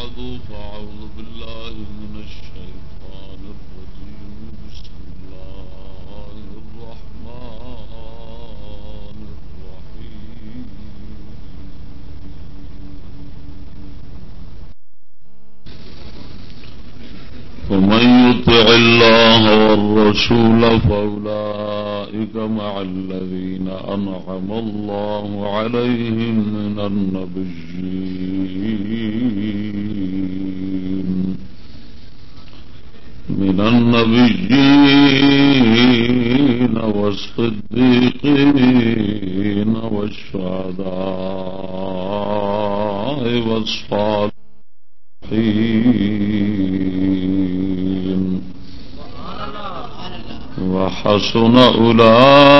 بعد فأعوذ بالله من الشيطان الرجيم. بسم الله الرحمن الرحيم. ومن يطع الله والرسول فأولئك مع الذين أنعم الله عليهم من النبيين. من النبيين والصديقين والشهداء والصالحين. وحسن أولئك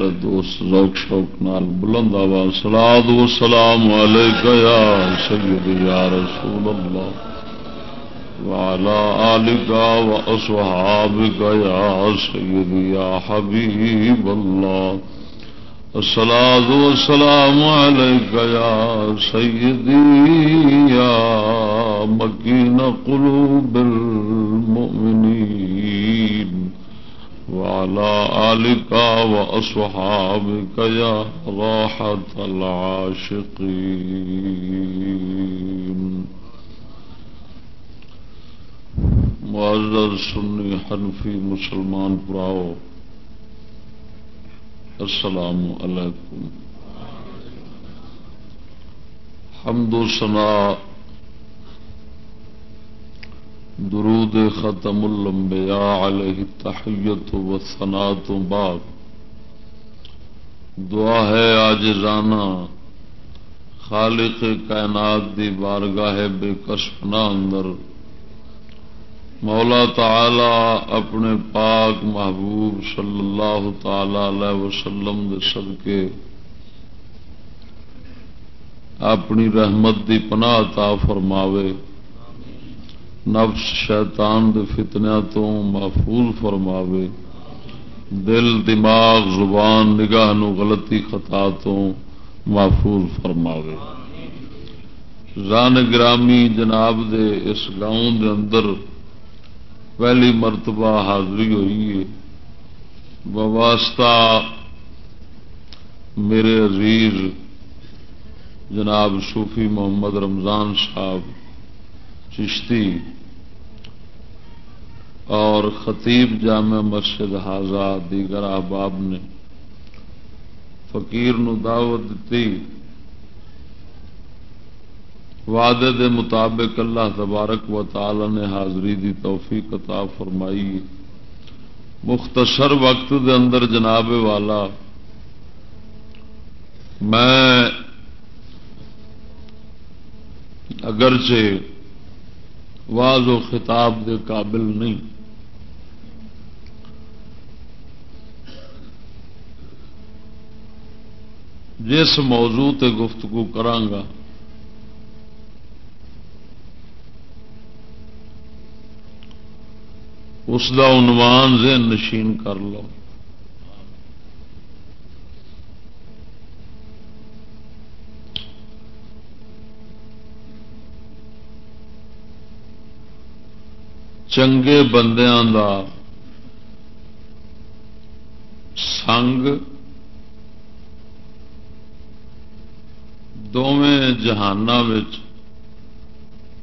سارے دوست ذوق شوق نال بلند آواز سلاد و سلام علیکہ یا سیدی یا رسول اللہ وعلى آلك وأصحابك يا سيدي يا حبيب الله الصلاة والسلام عليك يا سيدي يا مكين قلوب المؤمنين وعلى آلك وأصحابك يا راحة العاشقين. معذر سنی حنفی مسلمان پراؤ، السلام علیکم. حمد و سنا درود ختم الانبیاء علیہ تحیت و ثنا تو بعد۔ دعا ہے آج رانا، خالق کائنات دی بارگاہ بے کشفنا اندر۔ مولا تعالی اپنے پاک محبوب صلی اللہ تعالی علیہ وسلم دے صدقے، اپنی رحمت دی پناہ تا فرماوے۔ نفس شیطان دے فتنیا تو محفوظ فرماوے۔ دل، دماغ، زبان، نگاہ نو غلطی، خطا تو محفوظ فرماوے۔ ران گرامی جناب دے اس گاؤں دے اندر پہلی مرتبہ حاضری ہوئی ہے۔ واسطہ میرے عزیز جناب صوفی محمد رمضان صاحب، چشتی اور خطیب جامع مسجد حاضہ دیگر احباب نے فقیر نو دعوت دیتی۔ وعدے دے مطابق اللہ تبارک و تعالی نے حاضری دی توفیق عطا فرمائی۔ مختصر وقت دے اندر جناب والا، میں اگرچہ واض و خطاب دے قابل نہیں جس موضوع تے گفتگو کرانگا۔ اس دا عنوان ذہن نشین کر لو۔ چنگے بندیاں دا سنگ دونیں جہان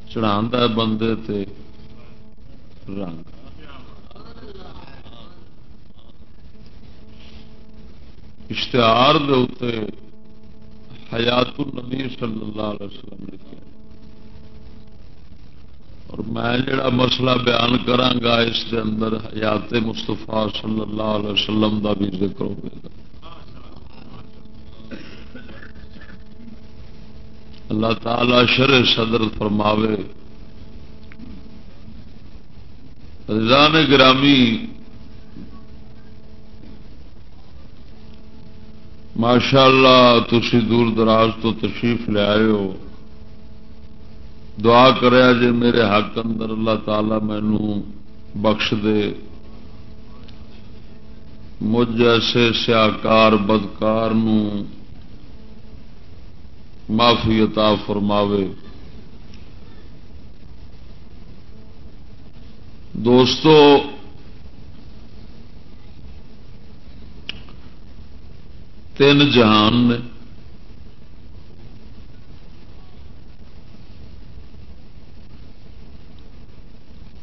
چڑھا بندے تے رنگ اشتہار دے حیات النبی صلی اللہ علیہ وسلم لکھے اور میں جڑا مسئلہ بیان کرانگا اس کے اندر حیات مستفا صلی اللہ علیہ وسلم دا بھی ذکر ہوگا اللہ تعالی شر صدر فرماوے۔ رضان گرامی ماشاء اللہ تھی دور دراز تو تشریف لے آئے ہو۔ دعا کریا جے میرے حق اندر اللہ تعالی مینو بخش دے۔ مجھ ایسے سیاکار بدکار معافی عطا فرماوے۔ دوستو، تین جہان نے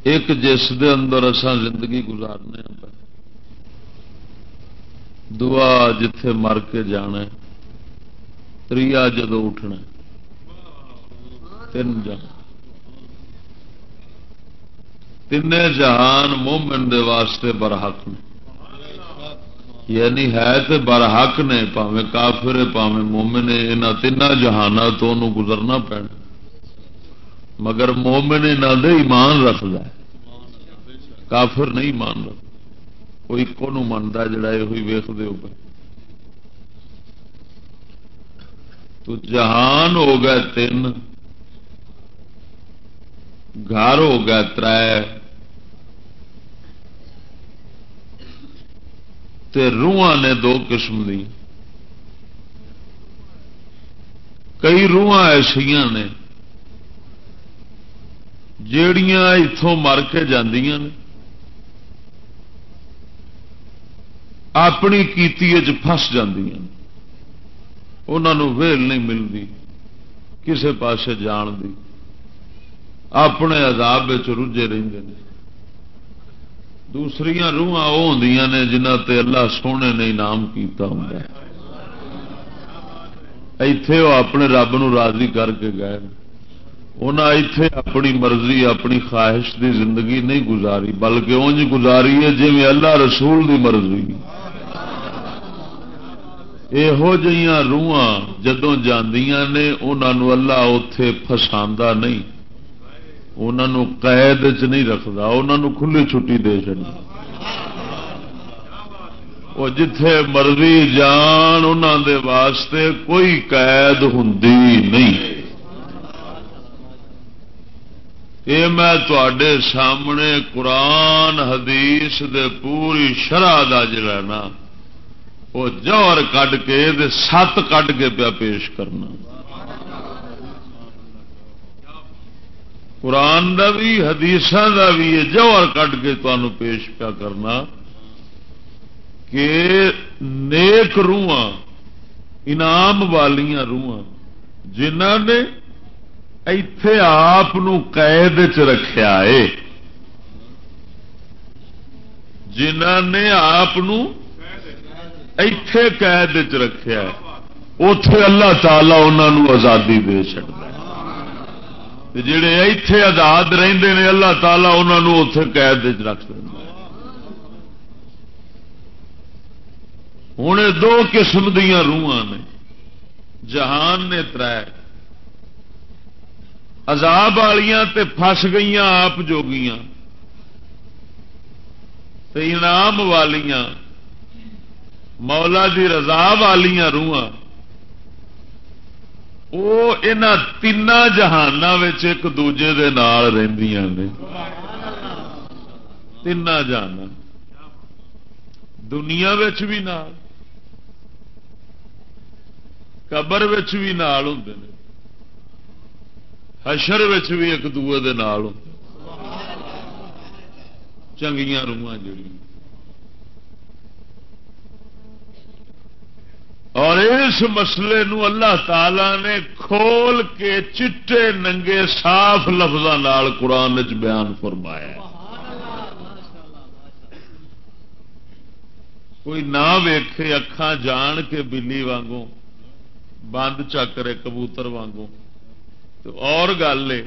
ایک جس دے اندر اسان زندگی گزارنے ہاں۔ دعا جتھے مر کے جانا تریا جدو اٹھنا تین جہان تین جہان مومن دے واسطے برحق نے۔ یعنی ہے تو برحق نے، پاوے کافر پاوے مومن یہاں تین جہانوں تو گزرنا پینا۔ مگر مومن یہاں دے ایمان رکھد کافر نہیں مان رکھ کوئی کو منتا جڑا یہ ویخ دے تو جہان ہو گئے تین گھر ہو گئے تر روح نے دو قسم دی۔ کئی روح ایسا نے جیڑیاں اتوں مر کے جاندیاں نے۔ اپنی کیتی فس جاندیاں انہوں ویل نہیں ملتی کسے پاسے جان دی۔ اپنے عذاب رجے رہتے ہیں دوسری روح وہ ہوں نے جنہ تے اللہ سونے نے انعام کیتا ہوں اتے وہ اپنے رب نو راضی کر کے گئے۔ انہیں اتے اپنی مرضی، اپنی خواہش دی زندگی نہیں گزاری، بلکہ انج گزاری ہے جی اللہ رسول دی مرضی۔ یہو جہاں روح جدو نے انہوں اللہ اتے فسا نہیں انہوں قید چ نہیں رکھتا انہوں کھلی چھٹی دے چڑی وہ جتھے مرضی جان انہوں دے واسطے کوئی قید ہوں نہیں یہ میں تے سامنے قرآن حدیث دے پوری شرح کا جڑا نا وہ جوہر کڈ کے سات کڈ کے پیا پیش کرنا۔ قرآن دا بھی حدیث دا بھی یہ جوہر کڈ کے تمہوں پیش پیا کرنا کہ نیک روح انعام والیاں روح جنہ نے اتے آپ قید چ رکھا ہے جنہ نے آپ اتے قید چ رکھا اتے اللہ تعالی انہوں آزادی دے چڑتا جڑے اتے آزاد رہتے ہیں اللہ تعالی انہوں اتے قید چ رکھ دیں ہوں دو قسم دیا روح نے۔ جہان نے تر عذاب والیاں تے فس گئی آپ جوگیاں۔ تے انعام والیاں۔ مولا دی رضا والیاں روح وہ ان تین جہان ایک دوجے دے نال رہندیاں نے۔ تین جہان دنیا بھی نال۔ قبر بھی نال ہوں نے۔ حشر بھی ایک دوے دے نال ہوں چنگیاں روح جڑی اور اس مسئلے نو اللہ تعالی نے کھول کے چٹے ننگے صاف لفظوں قرآن چ بیان فرمایا کوئی نہ ویکھے اکھان جان کے بلی وانگوں، بند چکرے کبوتر وانگوں۔ تو اور گل ہے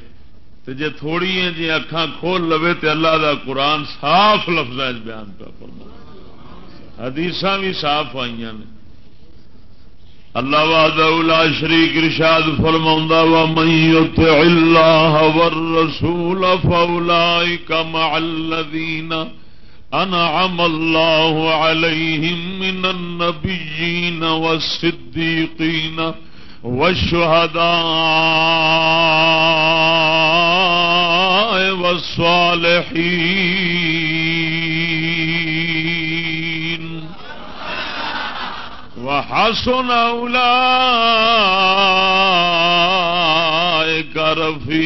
جے تھوڑی جی اکھان کھول لو تو اللہ دا قرآن صاف لفظ بیان پہ فرما حدیث بھی صاف آئی نے۔ اللہ واد شریک ارشاد فرما وا من اللہ والرسول فاولئک مع الذین انعم الله عليهم من النبيين والصديقين والشهداء والصالحين وحسن أولئك رفيقا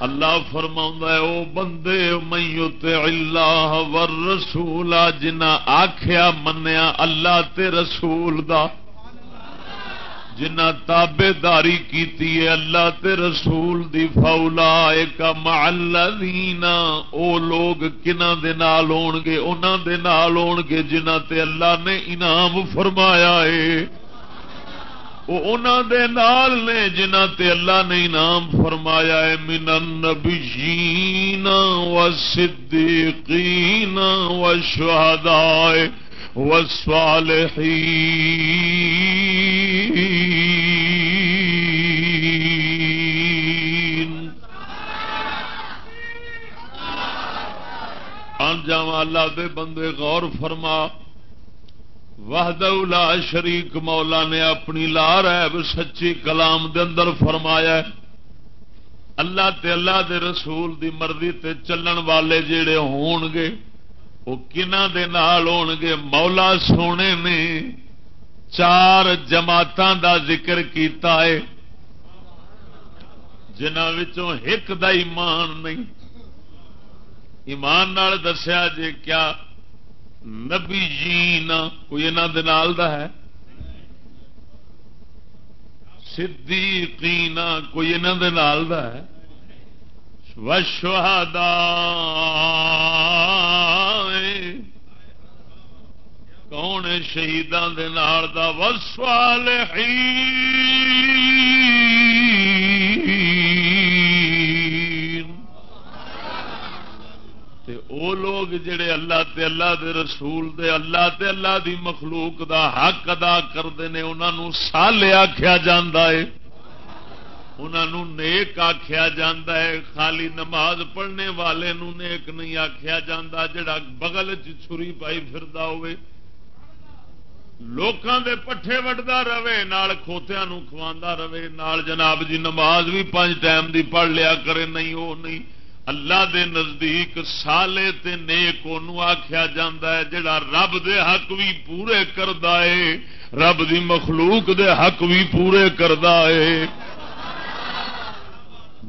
اللہ فرما او بندے میت اللہ ور رسول جنا آخیا منیا اللہ تے رسول دا۔ جنا تابے داری کی اللہ تے رسول دی فولا ایک محلہ او لوگ کنہ دے نال ہون گے، انہاں دے نال ہون گے، جنہ تے اللہ نے انعام فرمایا ہے۔ وہ دے نال نے جنہ تے اللہ نے انعام فرمایا ہے، من النبیین و صدیقین و شہداء و صالحین انجام اللہ دے بندے غور فرما۔ وحد لا شریک مولا نے اپنی لا ریب سچی کلام دے اندر فرمایا اللہ تے اللہ دے رسول دی مرضی تے چلن والے جڑے ہون گے وہ کنہ دے نال ہون گے مولا سونے نے چار جماعتاں دا ذکر کیتا ہے جنہوں ایک دا ایمان نہیں ایمان نال دسیا جے کیا نبی جی کوئی انہوں دا ہے صدیقین کوئی انہوں دا ہے وشہدا کون شہیدان دے نال دا وسوالحین تے او لوگ جڑے اللہ تے اللہ دے رسول دے اللہ تے اللہ دی مخلوق دا حق ادا کردے نے، انہاں کرتے ہیں انہوں سالے آخیا جا نیک آخیا جا خالی نماز پڑھنے والے نو نیک نہیں آخیا جا جڑا بغل چھری پائی پھر ہوئے۔ لوکاں دے پٹھے وڈتا رہے، نال کھوتیا کھوا رہے، نال جناب جی نماز بھی پانچ ٹائم دی پڑھ لیا کرے، نہیں وہ نہیں۔ اللہ دے نزدیک سالے تے نیک آخیا جا جڑا رب دے حق بھی پورے کردا ہے۔ رب دی مخلوق دے حق بھی پورے کردا ہے۔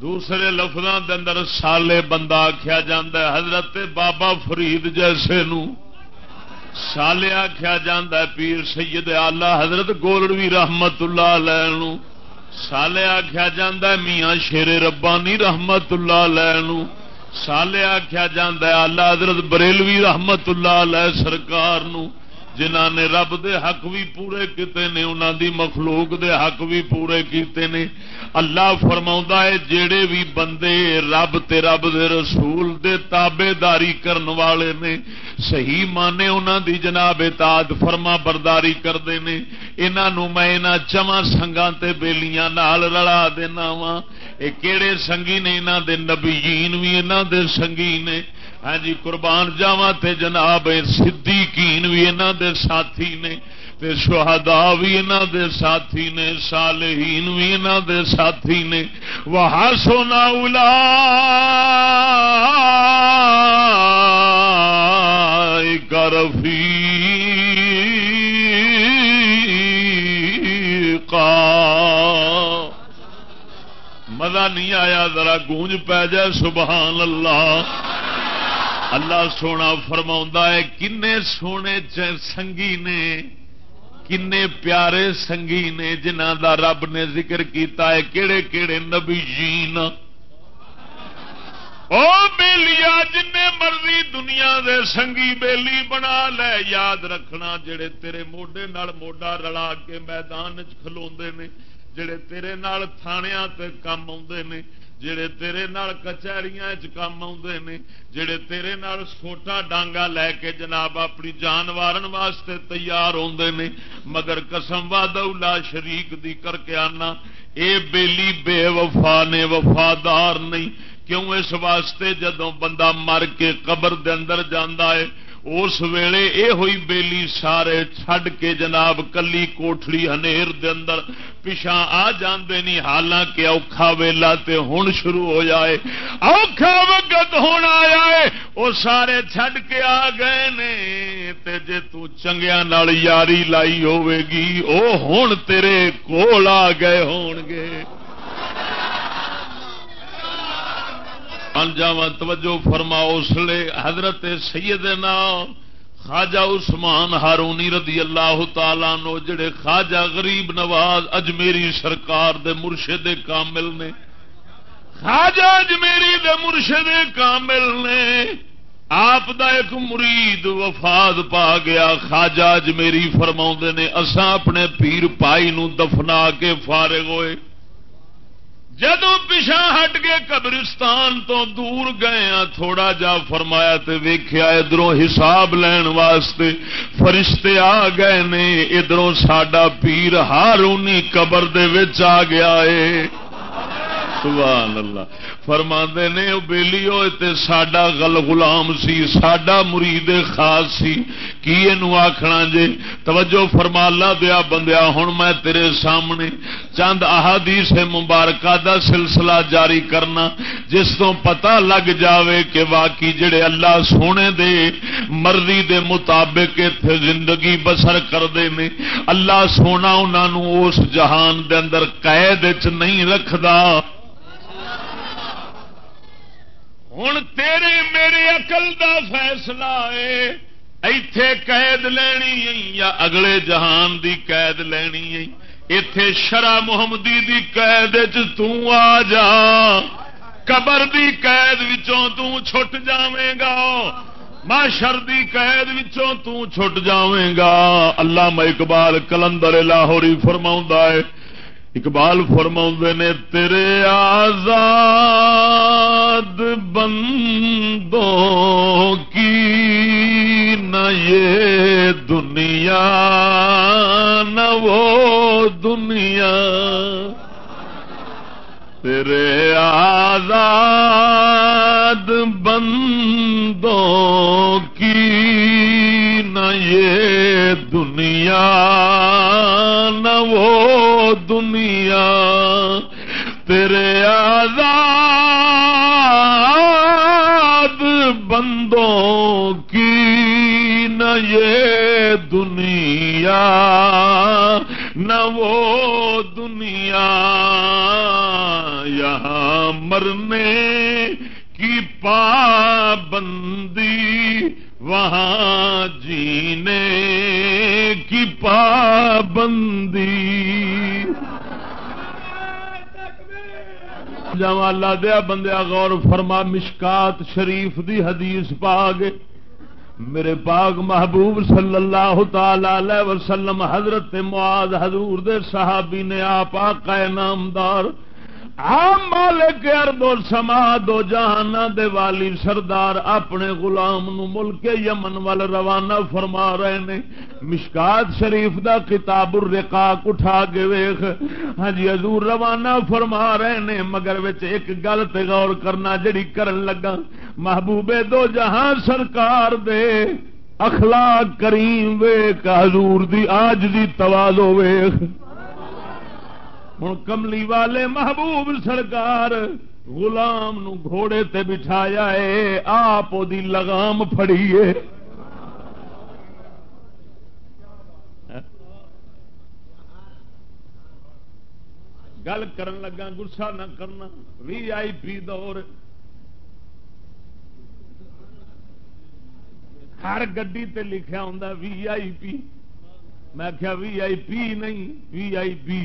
دوسرے لفظوں دے اندر سالے بندہ آخیا جا حضرت بابا فرید جیسے نو۔ سالے آخیا جا پیر سید آلہ حضرت گولڑوی رحمت اللہ علیہ سالے آخیا جا میاں شیر ربانی رحمت اللہ لو سالے آخیا جا آلہ حضرت بریلوی رحمت اللہ علیہ سرکار نو۔ جنہ نے رب دے حق بھی پورے کیتے نے انہوں دی مخلوق دے حق بھی پورے کیتے نے۔ اللہ فرما ہے جڑے بھی بندے رب تے رب دے رسول دے تابے داری کرن والے نے، صحیح مانے انہوں دی جناب اطاعت فرما برداری کرتے ہیں انہوں میں انہوں چواں سنگا تے بیلیاں نال رلا دینا وا یہ کہڑے سنگی نے انہوں دے نبیین بھی انہوں دے سنگی نے۔ ہاں جی قربان جاوا تے جناب صدیقین بھی انہوں دے ساتھی نے، تے شہدا بھی انہوں دے ساتھی نے، صالحین بھی انہوں دے ساتھی نے وہ سونا الا کرفی مزہ نہیں آیا، ذرا گونج پی جائے، سبحان اللہ۔ اللہ سونا فرما ہے کن سونے سنگی نے کن پیارے سنگی نے جنہ دا رب نے ذکر کیتا ہے کہڑے کہڑے نبی جین۔ او بیلیا جن مرضی دنیا دے سنگی بیلی بنا لے، یاد رکھنا جڑے تیرے موڈے نال موڈا رلا کے میدان چلو نے، جڑے تیرے نال تھانیاں تے کام آتے نے۔ جڑے تیرے نال کچہریاں کام آتے نے، جڑے تیرے نال سوٹا ڈانگا لے کے جناب اپنی جان وارن واسطے تیار ہوندے نے، مگر قسم وا دولا شریک دی کر کے آنا، اے بیلی بے وفا نے وفادار نہیں، کیوں اس واسطے جدو بندہ مر کے قبر دے اندر جانا ہے؟ اس ویلے اے ہوئی بیلی سارے چھڈ کے جناب کلی کوٹڑی ہنیر دے اندر پچھا آ جاندے نہیں حالانکہ اوکھا ویلا تے ہن شروع ہو جائے۔ اوکھا وقت ہونا آیا ہے وہ سارے چھڈ کے آ گئے نے۔ تے جے تو چنگیا نال یاری لائی ہوے گی، او ہن تیرے کول آ گئے ہون گے۔ انجام توجہ فرما اس لیے حضرت سیدنا خواجہ عثمان ہارونی رضی اللہ تعالی نو جڑے خواجہ غریب نواز اجمیری سرکار دے مرشد کامل نے۔ خواجہ اجمیری دے مرشد کامل نے۔ آپ دا ایک مرید وفاد پا گیا، خواجہ اجمیری فرما نے، اساں اپنے پیر پائی نو دفنا کے فارغ ہوئے۔ جدو پچھا ہٹ کے قبرستان تو دور گئے ہاں تھوڑا جا فرمایا تے ویخیا ادھر حساب لین واسطے فرشتے آ گئے نے ادھر ساڈا پیر ہارونی قبر دے آ گیا ہے۔ سبحان اللہ۔ فرما نے بےلی ہوئے ساڈا گل غلام سی، ساڈا مرید خاص سی۔ کی یہ آخنا جے؟ توجہ فرما لا دیا بندیا ہوں میں تیرے سامنے چند احادیث مبارکہ دا سلسلہ جاری کرنا، جس تو پتا لگ جاوے کہ واقعی جڑے اللہ سونے دے مرضی دے مطابق زندگی بسر کرتے ہیں اللہ سونا انہوں اس جہان دے اندر قید چ نہیں رکھدا۔ ہوں تیرے میرے اقل دا فیصلہ ہے۔ ایتھے قید لینی یا اگلے جہان دی قید لینی اتے شرا محمدی دی قید آ جا۔ قبر دی قید وچوں چھٹ جاویں گا۔ ماشر دی قید وچوں چھٹ جاویں گا۔ اللہ اقبال کلندر لاہوری فرما ہے اقبال فرما نے، تیرے آزاد بندوں کی نہ یہ دنیا، نہ وہ دنیا. تیرے آزاد بندوں کی نہ یہ دنیا، نہ وہ دنیا۔ تیرے آزاد بندوں کی نہ یہ دنیا، نہ وہ دنیا۔ یہاں مرنے کی پابندی وہاں جینے کی پابندی۔ اللہ دیا بندیا غور فرما، مشکات شریف دی حدیث پاگ میرے پاک محبوب صلی اللہ تعالی وسلم، حضرت معاذ حضور دے صحابی نے آپ آقا نامدار ہاں مالک ارد و سما دو جہان دے والی سردار اپنے غلام نو ملک یمن وال روانہ فرما رہے نے۔ مشکات شریف دا کتاب الرقاق اٹھا کے ویخ ہاں جی حضور روانہ فرما رہے نے، مگر وچ ایک گل تے غور کرنا جڑی کرن لگا محبوبے دو جہاں سرکار دے اخلاق کریم ویخ حضور دی آج دی توازو ویخ ہوں کملی والے محبوب سرکار غلام نو گھوڑے تے بٹھایا ہے آپ لگام فڑیے گل کرن لگا گسا نہ کرنا، وی آئی پی دور۔ ہر گڈی تے لکھا ہوں وی آئی پی۔ میں کیا وی آئی پی نہیں، وی آئی پی۔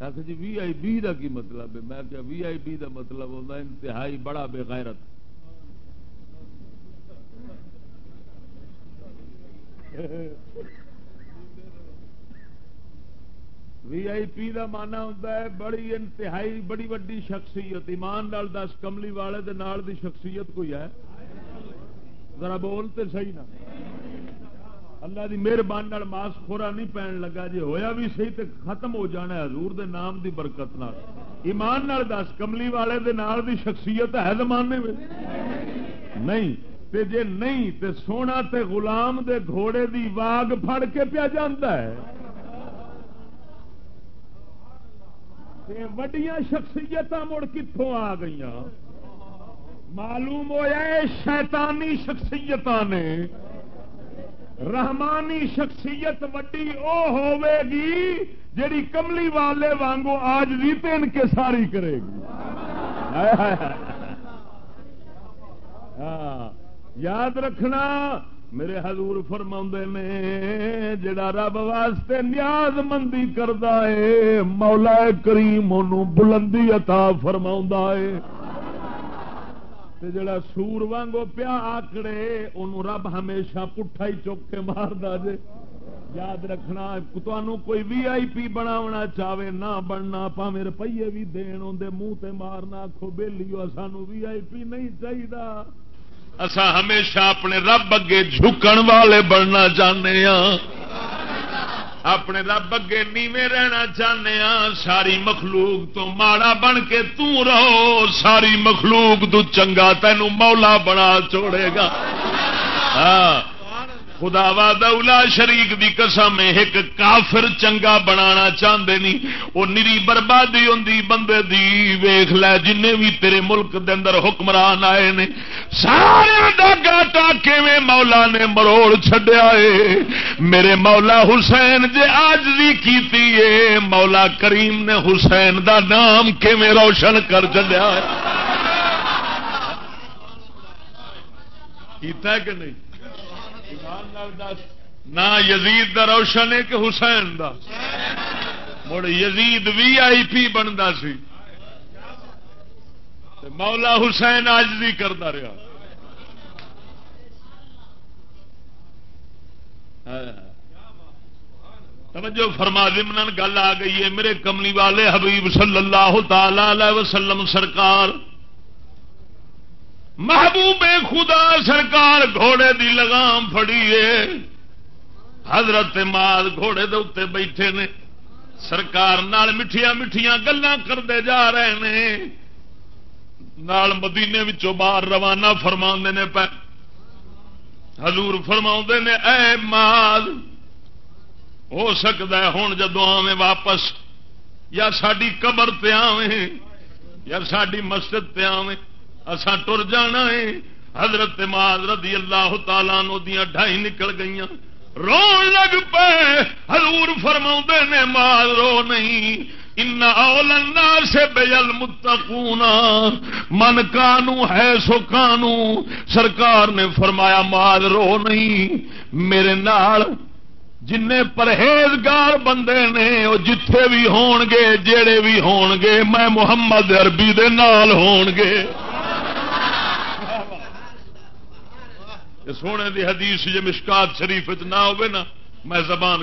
آخر جی وی آئی بی کا کی مطلب ہے؟ میں کیا وی آئی بی کا مطلب ہوتا انتہائی بڑا بے غیرت۔ وی آئی پی کا مانا ہوتا ہے، بڑی انتہائی، بڑی وڈی شخصیت۔ ایمان لال دس، کملی والے دے نال دی شخصیت کوئی ہے؟ ذرا بولتے صحیح نہ اللہ دی مہربانی ماس خورا نہیں پہن لگا جی ہویا بھی صحیح تے ختم ہو جانا ہے، حضور دے نام دی برکت نال۔ ایمان نال دس، کملی والے دے نال دی شخصیت ہے زمانے میں۔ نہیں، تے جے نہیں، تے سونا تے غلام دے گھوڑے دی واگ پھڑ کے پیا جاندہ ہے۔ وڈیاں شخصیت مڑ کتوں آ گئی معلوم ہوا شیطانی شخصیت نے۔ رحمانی شخصیت وڈی او ہوے گی جیڑی کملی والے وانگو آج بھی تین کے ساری کرے گی۔ ہاں یاد رکھنا، میرے حضور فرما نے جڑا رب واسطے نیاز مندی کرتا ہے، مولا کریم بلندی عطا فرما ہے۔ تے جڑا سور وانگو پیا آکڑے ان رب ہمیشہ پٹھا ہی چوک کے مار دے یاد رکھنا تمہوں کوئی وی آئی پی بناونا چاہے نہ بننا پاوے روپیے بھی دین اندر منہ تے مارنا آخو بہلی سانو وی آئی پی نہیں چاہیے اسا ہمیشہ اپنے رب اگے جھکن والے بننا چاہتے ہاں۔ اپنے رب اگے نیویں رہنا چاہتے ہاں ساری مخلوق تو ماڑا بن کے رہو، ساری مخلوق تو چنگا تینوں مولا بنا چھوڑے گا۔ ہاں۔ خدا وا دولا شریک دی قسم، ایک کافر چنگا بنانا چاہتے نہیں وہ نری بربادی ہوں بندے دی ویخ لے جن بھی تیرے ملک دے اندر حکمران آئے نے۔ سارے گاٹا کیویں مولا نے مروڑ چڈیا ہے میرے مولا حسین جے آج بھی کیتی ہے مولا کریم نے حسین دا نام کیویں روشن کر چڈیا ہے کیتا ہے کہ نہیں؟ نہ یزید دا روشن ہے کہ حسین دا۔ مڑ یزید وی آئی پی بنتا سی۔ مولا حسین آج بھی کرتا رہا ہاں۔ توجہ فرما دمن گل آ گئی ہے۔ میرے کملی والے حبیب صلی اللہ تعالی وسلم سرکار محبوب خدا سرکار گھوڑے دی لگام فڑی حضرت ماد گھوڑے دے اتنے بیٹھے نے۔ سرکار نال مٹھیاں مٹھیاں گلا کرتے جا رہے ہیں نال مدینے باہر روانہ فرما نے پہ۔ حضور فرما نے، اے ماد ہو سکتا ہے ہوں جدو آویں واپس، یا ساری قبر پہ آویں، یا ساری مسجد پہ آویں۔ اسا ٹر جانا ہے۔ حضرت ماد رضی اللہ تعالی نو دیا ڈھائی نکل گئی رو لگ پے۔ حضور فرما نے مال رو نہیں۔ ان اولنا سے بےل متقونا من کانو ہے سو کانو۔ سرکار نے فرمایا مال رو نہیں۔ میرے نال جن پرہیزگار بندے نے وہ جتھے بھی ہون گے جڑے بھی ہون گے میں محمد عربی دے نال ہون گے سونے دی حدیث جی مشکات شریف نہ ہوئے نا، میں زبان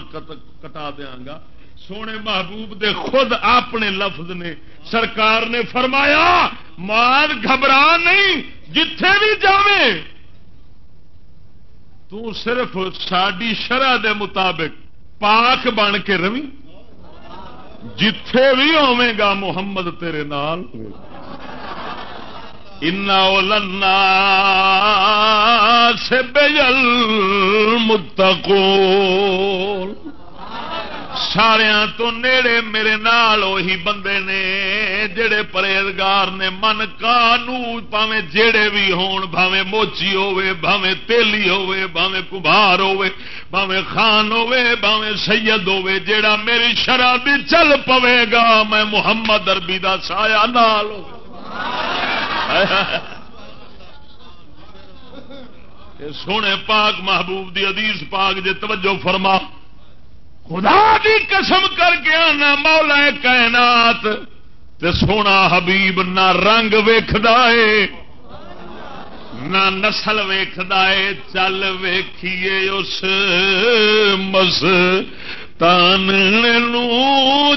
کٹا دیا گا۔ سونے محبوب دے خود اپنے لفظ نے سرکار نے فرمایا مار گھبرا نہیں، جتھے بھی جاوے۔ تو صرف ساری شرح دے مطابق پاک بن کے روی، جتھے بھی ہوے گا، محمد تیرے نال۔ لنا سے بجل متقول سارا تو نیڑے میرے نال وہی بندے نے جڑے پرہیزگار نے من کانو پاوے جڑے بھی ہون بھاوے موچی ہوے بھاوے تیلی ہوے بھاوے کبھار ہوے بھاوے خان ہوے بھاوے سید ہوے جیڑا میری شرابی چل پوے گا، میں محمد اربی دا سایہ نال ہوگا سونے پاک محبوب دی حدیث پاک جے توجہ فرما۔ خدا دی قسم کر کے آنا مولا کائنات، تے سونا حبیب نہ رنگ ویکھدا نہ نسل ویخد چل ویکھیے اس مس۔ تان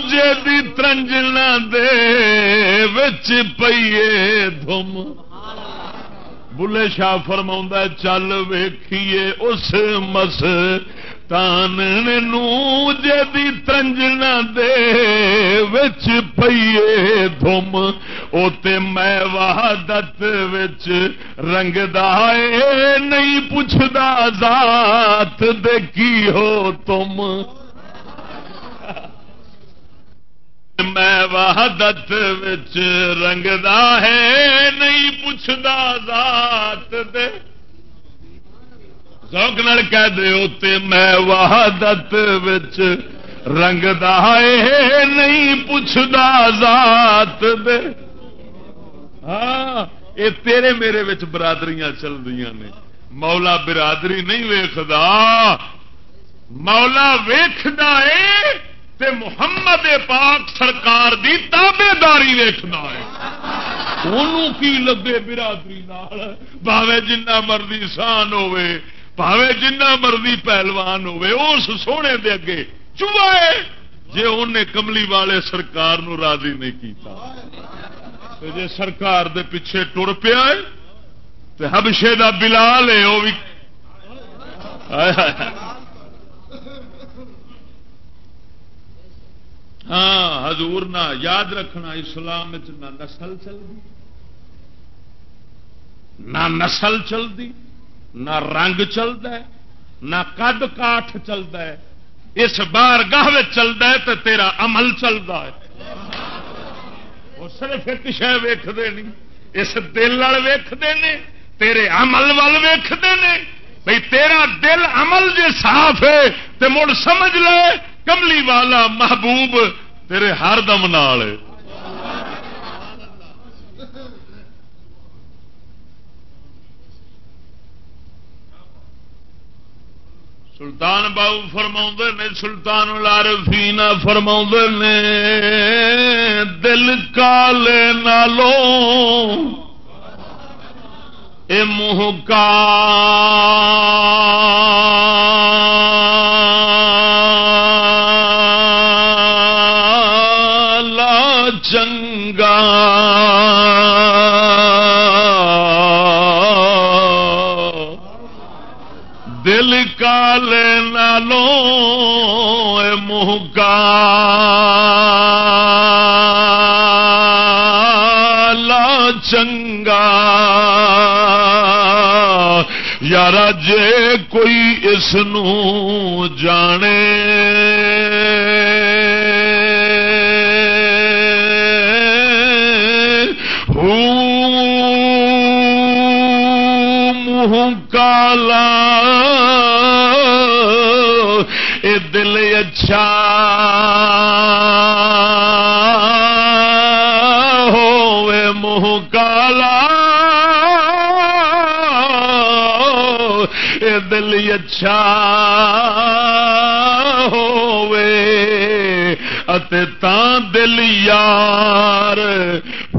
جی ترنجنا دے پیے دھم بلے شاہ فرما چل ویکھیے اس مس تان جی ترنجنا دے وچ پیے دھم اوتے میں وحدت وچ رنگ دائے نہیں پوچھدا ذات دے کی ہو تم میں وحدت وچ رنگدا ہے، نہیں پوچھدا ذات دے۔ سوک نال کہہ دے ہوتے میں وحدت وچ رنگدا ہے، نہیں پوچھدا ذات دے۔ ہاں اے تیرے میرے وچ برادریاں چل رہی نے۔ مولا برادری نہیں ویکھدا، مولا ویکھدا ہے۔ تے محمد پاک سرکار دی تابے داری ویخنا ہے۔ انہوں کی لگے برادری بھاوے جنہ مرضی سان ہوے بھاوے جنہ مرضی پہلوان ہوے اس سونے دے اگے چوائے جے انہیں کملی والے سرکار نو راضی نہیں کیتا۔ جے سرکار دے پیچھے ٹر پیا ہے، تے حبشے دا بلال ہے وہ بھی ہاں حضور نہ یاد رکھنا اسلام نہ نسل چلتی نہ نسل چلتی نہ رنگ چلتا ہے، نہ کد کاٹ چلتا ہے۔ اس بار گاہ چلتا ہے تو تیرا عمل چلتا ہے۔ وہ صرف ایک شہ ویختے نہیں اس دل ویختے ہیں تیرے عمل وال ویختے ہیں بھائی تیرا دل عمل جے صاف ہے تو مڑ سمجھ لے۔ کملی والا محبوب تیرے ہر دم نال سلطان بابو فرما نے، سلطان العارفین فرما نے، دل کالے نالو اے منہ کا چنگا دل کال نالوں منہ کا لا چنگا یار جے کوئی اس جانے کالا اے دل اچھا۔ ہوے منہ کالا اے دل اچھا۔ ہوے اتے دل یار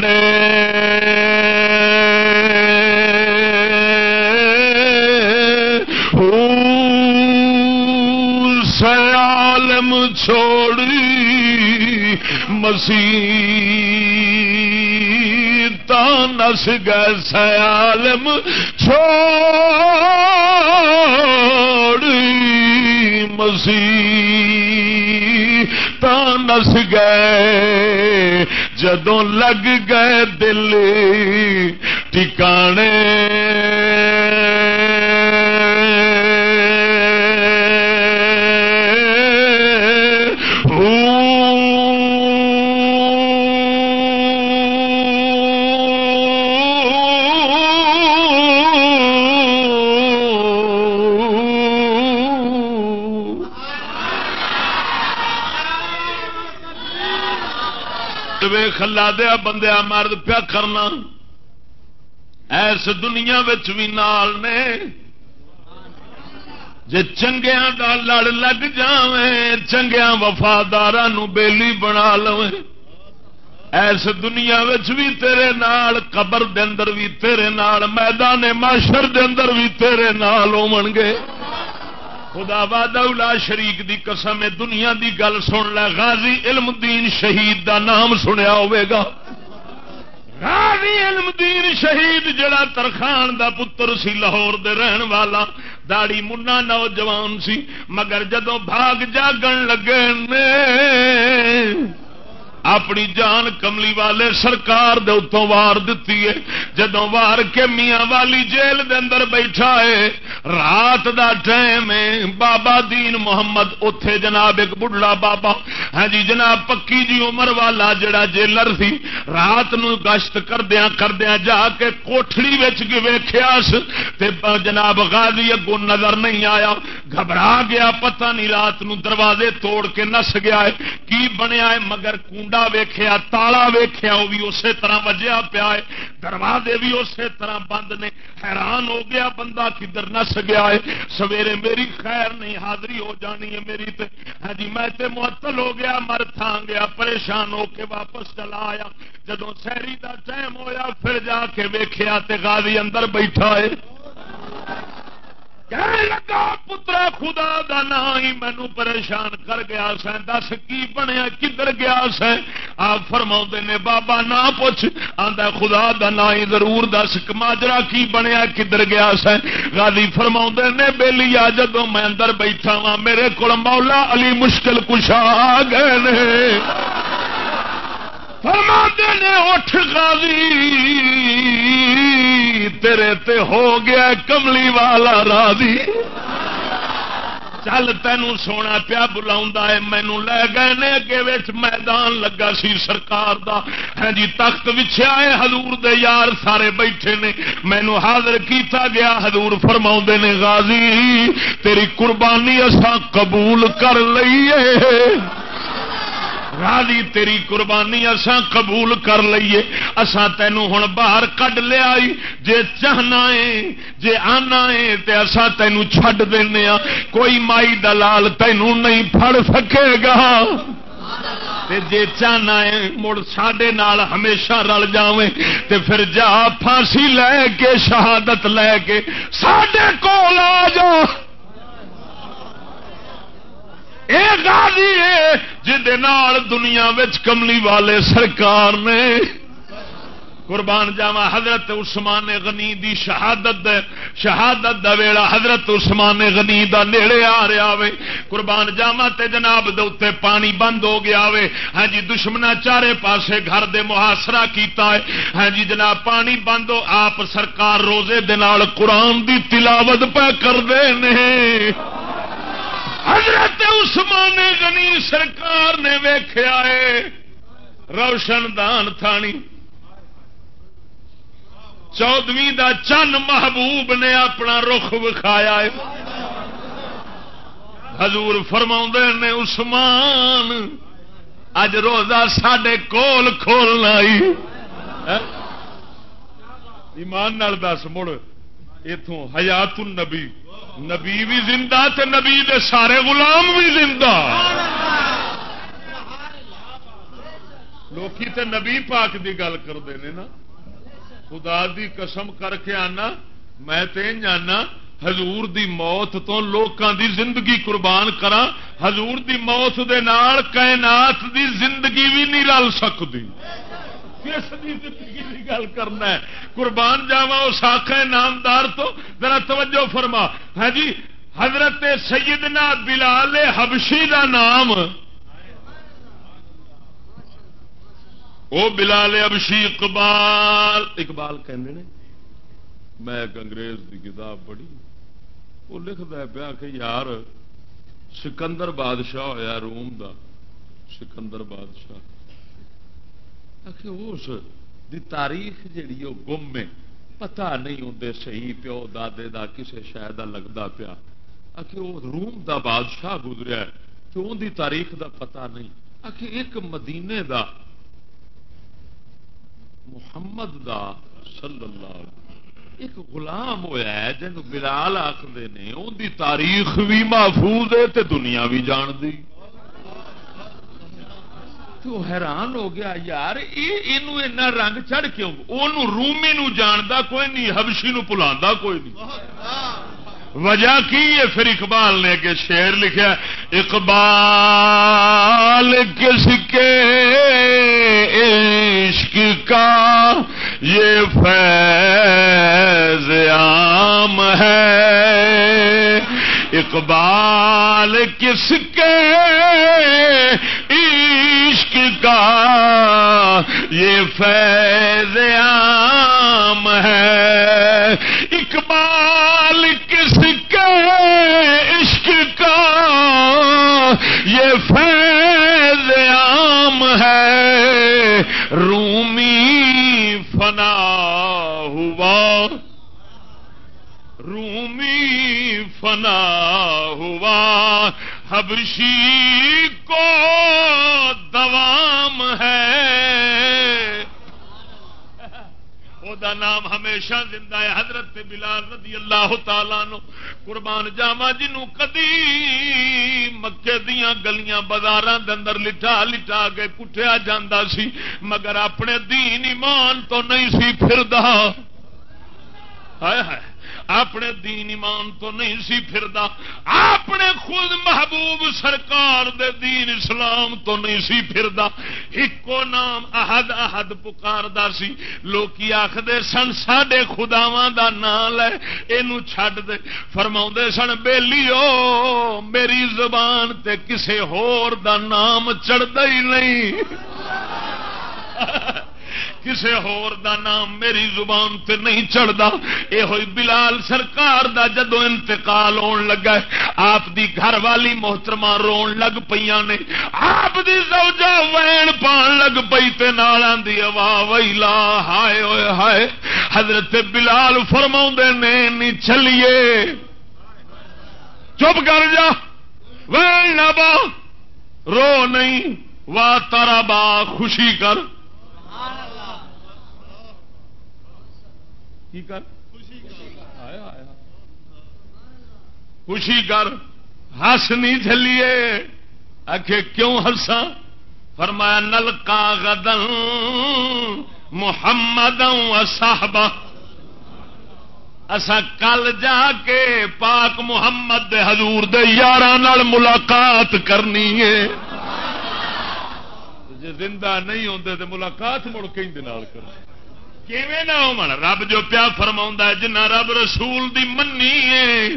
سیانے سیالم چھوڑی مسیح نس گئے سیالم چھوڑی مسیح نس گئے جدوں لگ گئے دل ٹکانے خلا دیا بندیا مرد پیا کرنا ایس دنیا بھی نال نے جے چنگیا دا لڑ لگ جائے چنگیا وفادار بیلی بنا لو ایس دنیا بھی تیرے نال قبر دے اندر بھی تیرے نال میدان معاشر دے اندر بھی تیرے نال ہو گے خدا وا شریک دی قسم دنیا دی گل سن لے، غازی علم دین شہید دا نام سنیا ہوئے گا۔ غازی علم دین شہید جڑا ترخان دا پتر سی لاہور دے رہن والا، داڑی منا نوجوان سی، مگر جدو بھاگ جاگن لگے نے اپنی جان کملی والے سرکار دے اتوں وار دیتی ہے۔ جدو وار کے میاں والی جیل دے اندر بیٹھا ہے، رات دا ٹائم ہے۔ بابا دین محمد اتے جناب ایک بڑھڑا بابا۔ ہاں جی جناب پکی جی عمر والا جڑا جیلر سی، رات نو گشت کردیا کردیا جا کے کوٹڑی ویخیا جناب غازی اگو نظر نہیں آیا۔ گھبرا گیا، پتہ نہیں رات نو دروازے توڑ کے نس گیا ہے۔ کی بنیا ہے مگر کنڈ کنڈا ویخیا تالا ویخیا وہ بھی اسی طرح وجیا پیا ہے۔ دروازے بھی اسی طرح بند نے۔ حیران ہو گیا بندہ، کدھر نس گیا ہے؟ سویرے میری خیر نہیں، حاضری ہو جانی ہے میری تے۔ ہاں جی میں تے معطل ہو گیا، مر تھا گیا، پریشان ہو کے واپس چلا آیا۔ جدو سیری دا ٹائم ہویا، پھر جا کے ویخیا تے غازی اندر بیٹھا ہے۔ کہنے لگا، پترا خدا دا نا ہی مینو پریشان کر گیا سا دس کی بنیا، کدھر گیا سا آپ فرما نے، بابا نہ پوچھ آدھا خدا دا نا ہی ضرور دس ماجرا کی بنیا، کدھر گیا سا گالی فرما نے بہلی آ جدو میں اندر بیٹھا وا میرے کو مولا علی مشکل کشا گئے فرما نے، اٹھ غازی! تیرے تے ہو گیا کملی والا راضی۔ چل تین سونا پیا بلا مینو لے گئے نے اگے میدان لگا سی سرکار دا۔ ہاں جی تخت وچھیا ہے حضور دے یار سارے بیٹھے نے۔ مینو حاضر کیتا گیا، حضور فرما نے، غازی، تیری قربانی اساں قبول کر لئیے۔ راضی تیری قربانی اساں قبول کر لیے اساں تینوں ہوں باہر کڈ لیا جے چاہنا ہے، جے آنا ہے تے اساں تینوں چھڈ دینا کوئی مائی دلال تینوں نہیں پھڑ سکے گا۔ جے چاہنا ہے، مڑ سڈے نال ہمیشہ رل جاویں۔ تے پھر جا پھانسی لے کے، شہادت لے کے سڈے کول آ جا۔ دنیا کملی والے سرکار نے۔ قربان جاوا حضرت عثمان غنی دی شہادت شہادت دا ویڑا حضرت عثمان غنی دا نیڑے آ رہا وے۔ قربان جاوا تے جناب دے پانی بند ہو گیا وے۔ ہاں جی دشمنا چارے پاسے گھر دے محاصرہ کیتا ہے۔ ہاں جی جناب، پانی بند ہو، آپ سرکار روزے دے نال قرآن دی تلاوت پہ کر دے حضرت عثمان غنی سرکار نے ویخیا ہے۔ روشن دان تھانی۔ چودویں دا چن محبوب نے اپنا رخ وکھایا ہے۔ حضور فرما نے، عثمان، اج روزہ سڈے کول کھولنا ہاں؟ ایمان نال دس، مڑ اتوں حیات النبی نبی بھی زندہ تے نبی دے سارے غلام بھی زندہ. لوکی تے نبی پاک دی گل کرتے ہیں نا. خدا دی قسم کر کے آنا، میں تے جانا حضور دی موت تو لوکاں دی زندگی قربان کرا حضور دی موت دے نال کائنات دی زندگی بھی نہیں رل سکتی۔ زندگی گل کرنا ہے۔ قربان جاوا اس آخر نامدار تو۔ ذرا توجہ فرما۔ ہاں جی حضرت سیدنا بلال حبشی دا نام۔ وہ بلال ابشی اقبال۔ اقبال کہنے میں ایک انگریز کی کتاب پڑھی۔ وہ لکھتا ہے پیا کہ یار، سکندر بادشاہ ہوا روم دا۔ سکندر بادشاہ۔ اس دی تاریخ جیڑی وہ گم ہے پتا نہیں ہوں صحیح پیو، دادے دا، کسے شاید دا لگتا پیا۔ وہ روم دا بادشاہ گزریا تو ان دی تاریخ دا پتا نہیں۔ آخ ایک مدینے دا محمد دا صلی اللہ علیہ ایک غلام ہویا ہے جن بلال آخر نے ان دی تاریخ بھی محفوظ ہے تے دنیا بھی جان دی۔ تو حیران ہو گیا، یار، یہ رنگ چڑھ کیوں؟ رومی نو جاندا کوئی نہیں ہبشی نو بلا کوئی نہیں۔ وجہ کی ہے؟ پھر اقبال نے کہ شیر لکھا اقبال کس کے عشق کا یہ فیض عام ہے؟ اقبال کس کے عشق کا؟ یہ فیض عام ہے۔ اقبال کس کے عشق کا؟ یہ فیض عام ہے۔ رومی فنا ہوا۔ رومی فنا ہوا، حبشی کو دوام ہے۔ دا نام ہمیشہ زندہ ہے، حضرت بلال رضی اللہ تعالی نو قربان جاوا جنوں کدی مکے دیا گلیاں بازار اندر لٹا لٹا کے کٹیا جاندہ سی، مگر اپنے دین ایمان تو نہیں سی پھردا ہائے ہائے۔ اپنے دین ایمان تو نہیں سی پھردا، اپنے خود محبوب سرکار دے دین اسلام تو نہیں سی پھردا۔ ایکو نام احد احد پکاردا سی۔ لوکی آخدے سن، ساڈے خداواں دا نام لے، اینو چھڈ دے۔ فرماوندے سن، بیلیو، میری زبان تے کسے ہور دا نام چڑھدا ہی نہیں۔ کسے ہور دا نام میری زبان تے نہیں چڑھتا یہ ہوئی بلال سرکار دا جدو انتقال ہون لگا ہے، آپ دی گھر والی محترمہ رون لگ پہ نے۔ آپ دی زوجہ وین پان لگ پئی تے نالاں دی واہ ویلا، ہائے ہوئے ہائے۔ حضرت بلال فرما نے نہیں چلیے۔ چپ کر جا۔ وین نہ با، رو نہیں واہ تارا با، خوشی کر۔ کی کر؟ خوشی کر۔ ہس نہیں چلیے آخ کیوں ہسا فرمایا نل کا گدن محمد صاحبہ اسا کل جا کے پاک محمد دے حضور دے یار ملاقات کرنی ہے۔ جی زندہ نہیں ہوتے تو ملاقات مڑ کے کر نہ ہو رب جو پیا فرما جنا رب رسول دی منی ہے۔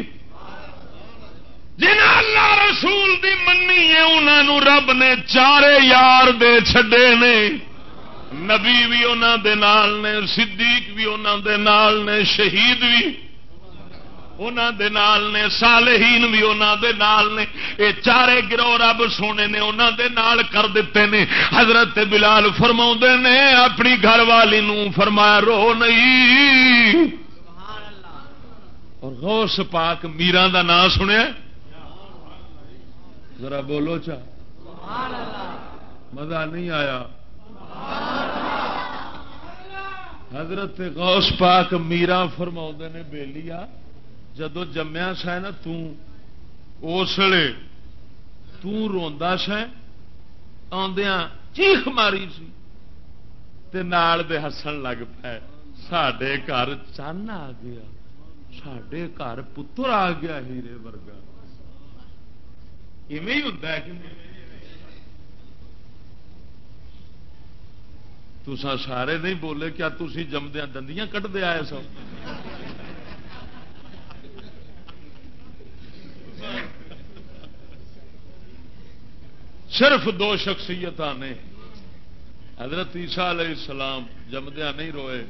جنا اللہ رسول دی منی ہے انہوں رب نے چارے یار دے چھڈے نے۔ نبی بھی انہوں دے نال نے، صدیق بھی انہوں دے نال نے، شہید بھی۔ دے نال نے، صالحین بھی دے نال نے۔ یہ چارے گروہ رب سونے نے انہوں دے نال کر دیتے نے۔ حضرت بلال فرما نے، اپنی گھر والی نو فرمایا، رو نہیں۔ اور غوث پاک میران دا نام سنیا۔ ذرا بولو چا۔ مزہ نہیں آیا۔ حضرت غوث پاک میرا فرما نے بےلییا جدو جمیا سا نا تسلے توندا سا آدیا چیخ ماری سی تے نال دے ہسن لگ پے۔ سڈے گھر چن آ گیا سڈے گھر پتر آ گیا ہیرے ورگا۔ ایویں ہی ہوتا ہے کہ تسا سارے نہیں بولے کیا تھی جمدیا دندیاں کٹتے آئے سو؟ صرف دو شخصیت نے۔ حضرت عیسیٰ علیہ السلام جمدیا نہیں روئے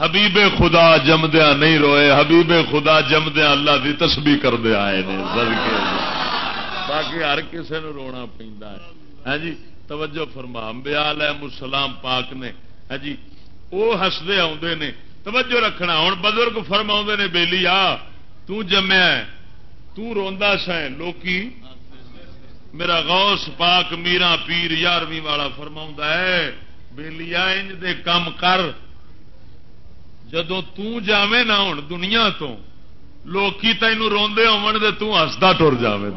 حبیب خدا جمدیا نہیں روئے۔ حبیب خدا جمدیا اللہ کی تسبی کرتے آئے نے۔ باقی ہر کسی نے رونا پہ ہاں جی توجہ فرما۔ امبیا مسلام پاک نے۔ ہاں جی وہ ہستے آتے نے۔ توجہ رکھنا ہوں بزرگ فرما نے بےلی آ تمیا توندا سا لوکی میرا غوث پاک میرا پیر یارویں والا فرما ہے بےلیا انج دے کام کر۔ جدو تاوے نہ ہوں دنیا تو لوکی تینوں روندے ہون تو ہستا ٹر جائے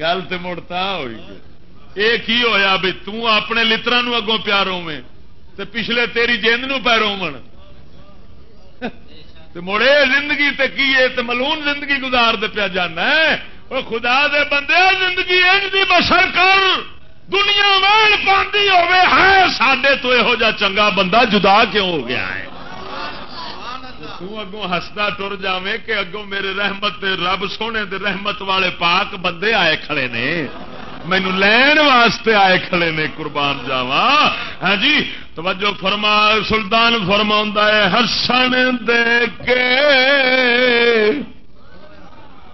گل تو مڑتا ہوئی یہ کی ہویا بھی تنے لطرا اگوں پیار ہوے تے پچھلے تیری جند نو پیر ہو مڑے زندگی تے کی ہے، تے ملون زندگی گزار دے پیا جانا ہے۔ وہ خدا دے بندے، زندگی انج دی بسر کر۔ دنیا ویل پاندی ہوے ہے سڈے تو یہو جا چنگا بندہ جدا کیوں ہو گیا ہے؟ اگوں ہستا ٹر جائے کہ اگوں میرے رحمت رب، سونے دے رحمت والے پاک بندے آئے کھڑے نے۔ مینو لین واسطے آئے کھڑے نے قربان جاوا ہاں جی توجہ فرما، سلطان فرما ہے، ہسن دے کے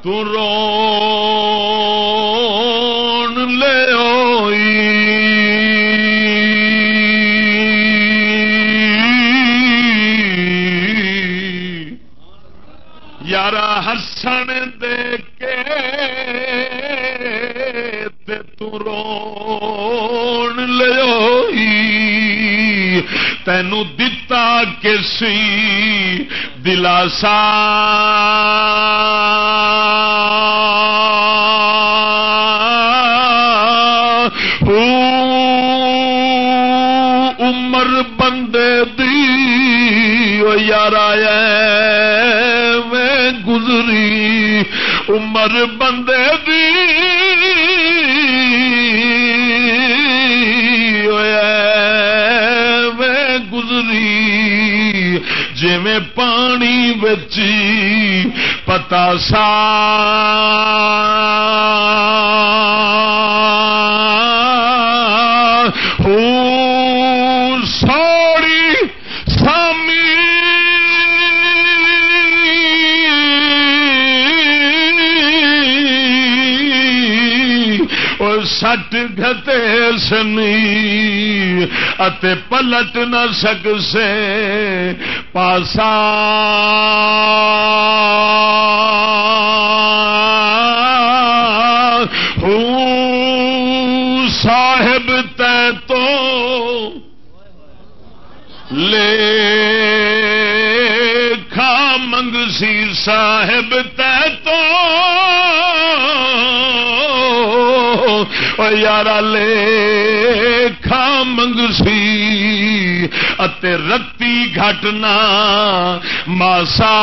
تو لے یار ہسن دے کے ترون لو تینو دتا کسی دلاسا۔ عمر بندے دی۔ یار آیا گزری۔ عمر بندے دی۔ جویں پانی بچی پتا سا سٹ گتے سنی اتے پلٹ نہ سک سے پاسا صاحب تے تو لے کھا منگ سی صاحب تے تو۔ یار لے کھا منگ سی۔ رتی گھٹنا ماسا۔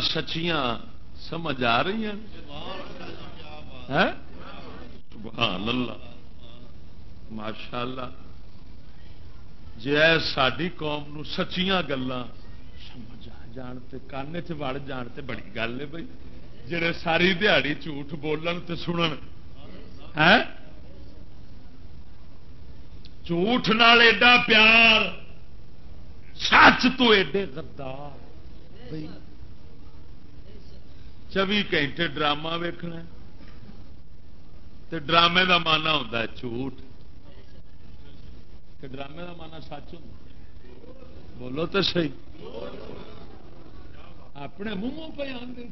سچیاں سمجھ آ رہی ہیں؟ سبحان اللہ۔ ماشاء اللہ جی ساری قوم نو سچیاں گلان سمجھ آ جان تے کان چ وڑ جان تے بڑی گل ہے بھائی جڑے ساری دیہڑی جھوٹ بولن تے سنن۔ ہے جھوٹ نال ایڈا پیار، سچ تو ایڈے غدار۔ بھائی چوبی گھنٹے ڈرامہ ویکنا ڈرامے کا مانا ہوتا ہے جھوٹ۔ ڈرامے کا مانا سچ ہوں بولو تو سی اپنے منہ پہ آدھے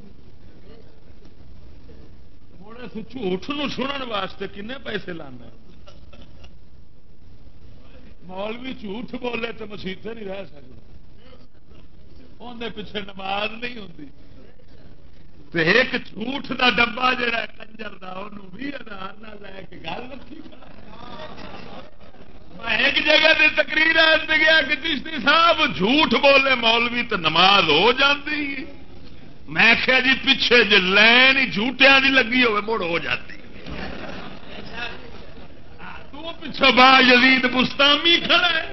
ہوں جھوٹ سنن واسطے کن پیسے لانا مول بھی جھوٹ بولے تو مسیطے نہیں رہ سکتا اندر پیچھے نماز نہیں ہوتی ایک جھوٹ دا ڈبا جڑا کنجر دا بھی ہزار نہ لے کے گل رکھی۔ میں ایک جگہ دے تقریر گیا کہ چشتی صاحب جھوٹ بولے مولوی تو نماز ہو جاتی میں کیا جی پیچھے جی لین ہی جھوٹیا کی لگی ہوئے، مڑ ہو جاتی تو پچھو با یزید بستامی کھڑا ہے۔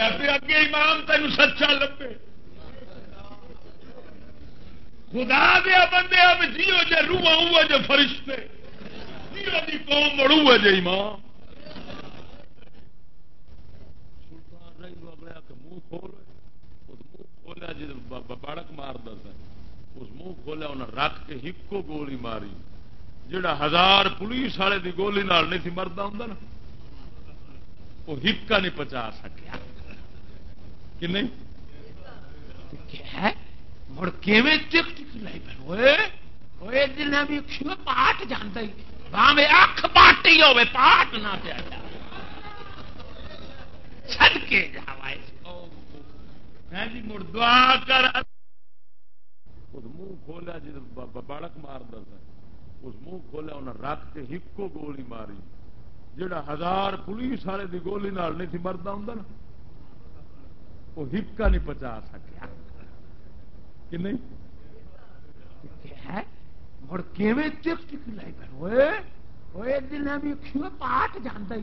اگے امام تین سچا لبے۔ خدا دیا بندے اب جیو جے روح ہوئے جے فرشتے۔ جیو دی قوم مڑو ہے جے امام سلطان رہی لو اگلے کہ منہ کھول اس منہ کھولیا جی بڑک مار دس اس منہ کھولیا انہیں رکھ کے ہکو گولی ماری۔ جڑا ہزار پولیس والے دی گولی نال نہیں تھی مرد ہوں نا وہ ہکا نہیں پچا سکیا۔ کہ نہیں؟ مڑ ٹک ٹک لائی پہ دن بھی پاٹ جانا باہیں اکھ پاٹی ہوے پاٹ نہ پیا چھڈ کے جا جی مڑ دعا کر منہ کھولیا جی بڑک مار دس اس منہ کھولیا انہیں رکھ کے ہکو گولی ماری جڑا ہزار پولیس والے دی گولی نال نہیں تھی مرد ہوں نا وہ ہکا نہیں پچا سکیا کہ نہیں؟ مڑ لائی بھی پاٹ جانا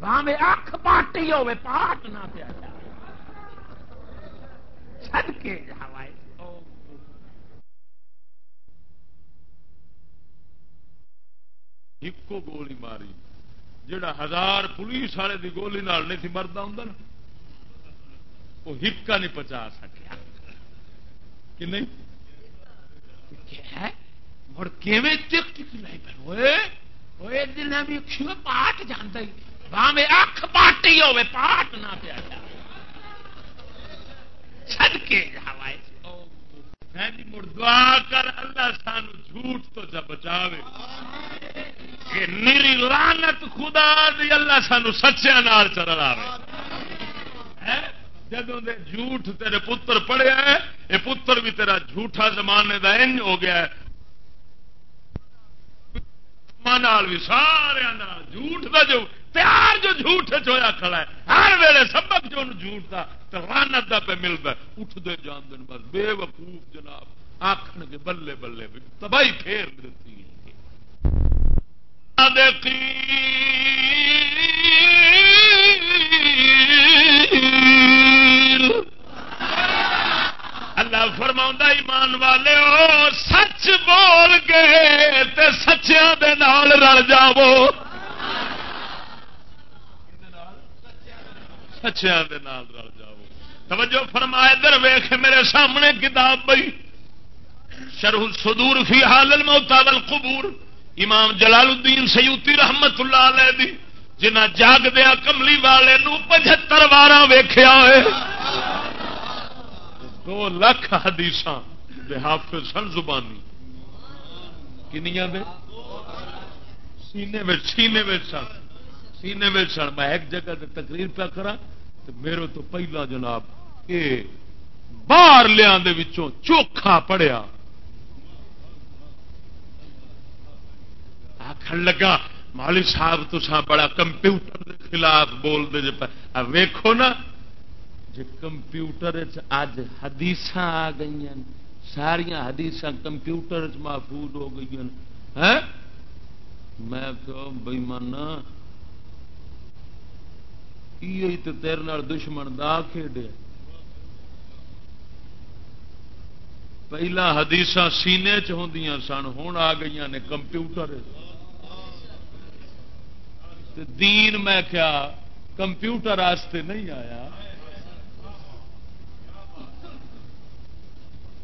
باہیں اکھ پاٹی ہوے پاٹ نہ پیا کے ایکو گولی ماری۔ جڑا ہزار پولیس والے دی گولی نال نہیں تھی مرد ہوں نا وہ ہکا نہیں پچا سکیا۔ کہ نہیں؟ مڑ ٹک ٹک لائی پہ دن بھی پاٹ جانا باہیں اکھ پاٹی ہوے پاٹ نہ پیا چھڈ کے جا جی مڑ دعا کر اللہ سان جھوٹ تو جب بچاوے۔ کہ نیری لانت خدا دی، اللہ سانو سچیا نال چل آئے جدو دے جھوٹ تیرے پتر پڑھیا ہے یہ پتر بھی تیرا جھوٹا زمانے دا انج ہو گیا ہے۔ بھی سارے جھوٹ دا جو پیار جو جھوٹ چویا کھڑا ہے، ہر ویلے سبق جو جھوٹ دا تو رانت دا پہ ملتا ہے۔ اٹھ دے جان دن بس بے وقوف جناب آخر کے بلے بلے تباہی پھیر دیتی ہے۔ اللہ فرما ایمان والے ہو، سچ بول کے تے سچیا رل جاو سچیا رل جاؤ۔ توجہ فرمائے در ویخ میرے سامنے کتاب بئی۔ شرح الصدور فی حال الموتا والقبور۔ امام جلال الدین سیوتی رحمت اللہ علیہ دی۔ جنہ جاگ دیا کملی والے پچہتر بار ویخیا دو لکھ حدیث حافظ سن زبانی۔ کنیا دے؟ سینے میں سینے میں سن۔ سینے میں سن۔ میں ایک جگہ تے تقریر پہ کرا تو میرے تو پہلا جناب یہ باہر لیا چوکھا پڑیا۔ آخر لگا مالی صاحب تو بڑا کمپیوٹر کے خلاف بول دے جی ویکو نا جی کمپیوٹر اج حدیث آ گئی ساریا حدیث کمپیوٹر محفوظ ہو گئی ہاں؟ میں کہ یہ تو تیرے دشمن دا کھیڈیا پہلا حدیث سینے چ ہوں سن ہوں آ گئی نے کمپیوٹر دین میں کیا کمپیوٹر آستے نہیں آیا؟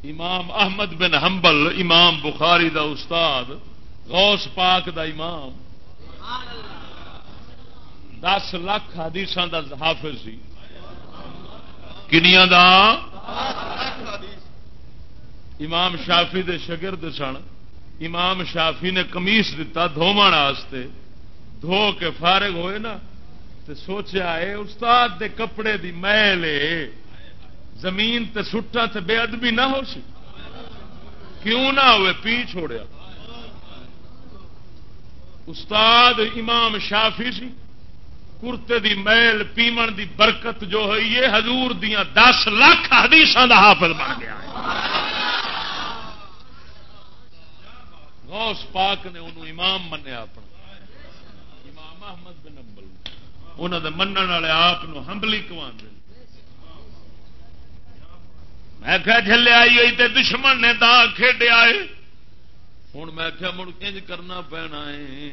امام احمد بن حنبل، امام بخاری دا استاد، غوث پاک دا امام. دس لاکھ حدیث دا حافظ سی کنیا دا؟ امام شافی دے شگرد سن. امام شافی نے کمیس دتا دھومن دھو کے فارغ ہوئے نا تو سوچا ہے استاد دے کپڑے دی میل زمین تے سٹا تے بے ادبی نہ ہو سی۔ کیوں نہ ہوئے، پی چھوڑیا۔ استاد امام شافی سی، کرتے دی میل، پیمن دی برکت جو ہوئی ہے، حضور دیا دس لاکھ حدیث دا حافظ بن گیا۔ غوث پاک نے انہوں امام منیا اپنا۔ احمد بن امبل انہوں نے من والے آپ ہمبلی کما میں کیا جلے آئی ہوئی تے دشمن نے دا کھیڈیا ہے ہوں میں کیا مڑ کنج کرنا پینا ہے۔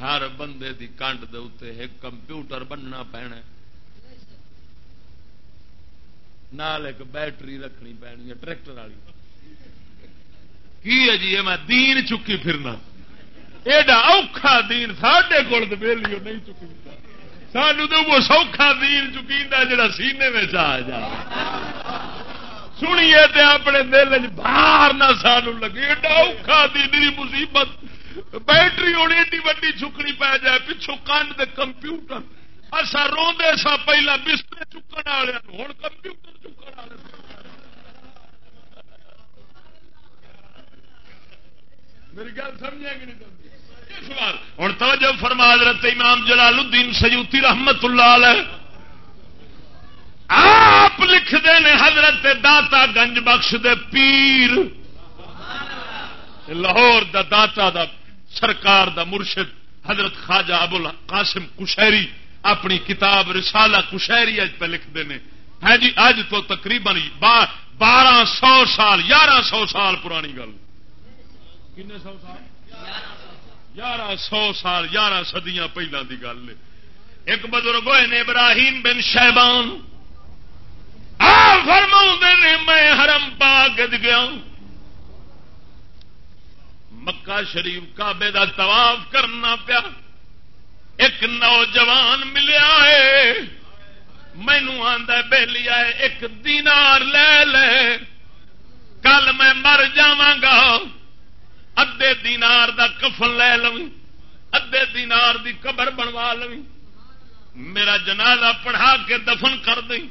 ہر بندے دی کنڈ دے اتنے ایک کمپیوٹر بننا پینا نال ایک بیٹری رکھنی پینی ہے، ٹریکٹر والی۔ کی ہے جی؟ میں دین چکی پھرنا۔ ایڈا اوکھا دین ساڈے کول ویلی نہیں چکی سانو تو وہ سوکھا دین چکی جڑا سینے میں آ جا۔ سنیے تے اپنے دل باہر نہ سانو لگے۔ ایڈا اوکھا دین مصیبت۔ بیٹری ہونی ایڈی وڈی چکنی پی جائے، پچھو کن دے کمپیوٹر۔ اصا روندے سا پہلا بستر چکن والے ہوں کمپیوٹر چکن والے میری گل سمجھے گی نہیں ہوں توجہ فرما، حضرت امام جلال الدین سیوتی رحمت اللہ علیہ۔ آپ لکھتے ہیں حضرت داتا گنج بخش دے پیر۔ لاہور دا داتا دا سرکار دا مرشد حضرت خواجہ ابو قاسم کشہری اپنی کتاب رسالہ کشہری اج پہ لکھتے ہیں۔ ہے جی اج تو تقریباً بارہ سو سال، یارہ سو سال پرانی گل۔ کنے سو سال؟ یارہ سو سال، یارہ سدیاں پہلے کی گل ایک بزرگ ہوئے نے ابراہیم بن شہبان فرما نے، میں حرم پاک گیا مکہ شریف کابے کا طواف کرنا پیا۔ ایک نوجوان ملیا ہے۔ مینو آدھا بے لیا ایک دینار لے لے۔ کل میں مر جاگا ادے دینار دا کفن لے لو ادے دینار دی قبر بنوا لو میرا جنازہ پڑھا کے دفن کر دیں۔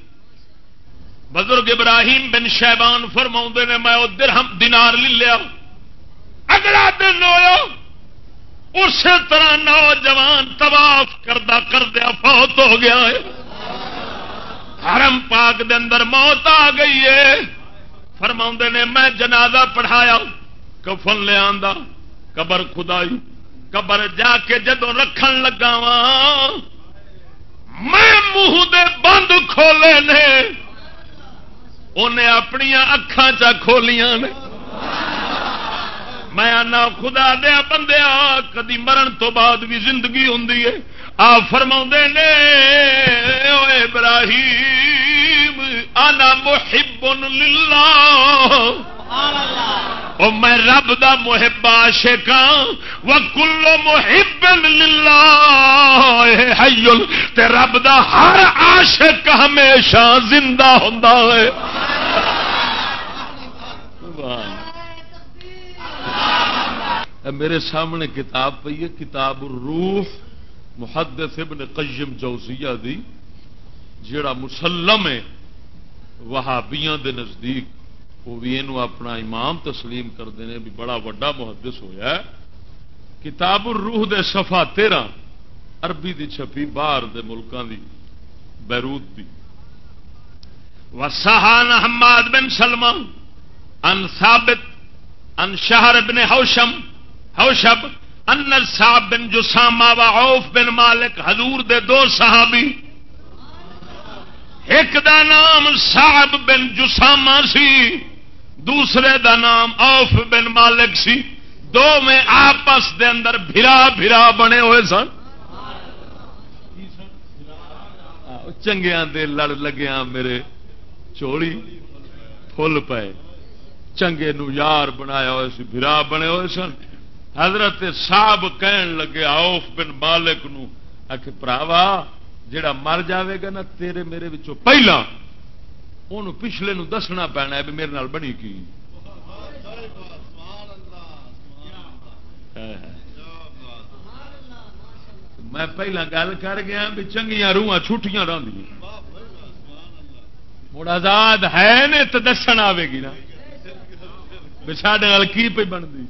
بزرگ ابراہیم بن شہبان فرما نے، میں وہ درہم دینار لے لیا۔ اگلا دن ہو اسی طرح نوجوان طواف کردہ کردیا فوت ہو گیا ہے۔ حرم پاک دے اندر موت آ گئی ہے۔ فرما نے، میں جنازہ پڑھایا۔ کفن لیا قبر خدائی، قبر جا کے جدو رکھن لگا وا میں منہ دے بند کھولے نے انہیں اپنی اکھان چا کھولیاں نے۔ میں آنا، خدا دیا بندیا کدی مرن تو بعد بھی زندگی ہوں آ فرما نے ابراہیم آنا محب للہ۔ او میں رب دا محب عاشق ہاں۔ و کلو محب للہ حیل تے رب دا ہر عاشق ہمیشہ زندہ ہوندا ہے۔ میرے سامنے کتاب پی ہے، کتاب الروح، محدث ابن قیم جوزیہ دی، جیڑا مسلم ہے، وہابیاں دے نزدیک۔ وہ بھی یہ اپنا امام تسلیم کرتے ہیں بھی بڑا وڈا محدث ہویا ہے۔ کتاب الروح دے صفا تیرہ، عربی دی چھپی باہر دے ملکان دی، بیروت دی۔ وسان حماد بن سلمان ان ثابت ان شہر بن ہوشم ہوشب ان صاحب بن جسامہ و عوف بن مالک، حضور دے دو صحابی۔ ایک دا نام صاحب بن جسامہ سی۔ دوسرے دا نام اوف بن مالک سی۔ دو میں آپس دے اندر بھرا بھرا بنے ہوئے سن۔ چنگیا دے لڑ لگیا میرے چوڑی فل پے چنگے نو یار بنایا ہوئے سی، بھرا بنے ہوئے سن۔ حضرت صاحب کہن لگے آف بن مالک نو۔ آخ پراوا جڑا مر جاوے گا نا، تیرے میرے پہلا ان پچھلے نو دسنا پینا بھی میرے نال بنی کی۔ میں پہلا گل کر گیا بھی چنگیا روح چھٹیاں رہی مڑ آزاد ہے نے تو دسن آئے گی نا۔ سڈے کی پہ بنتی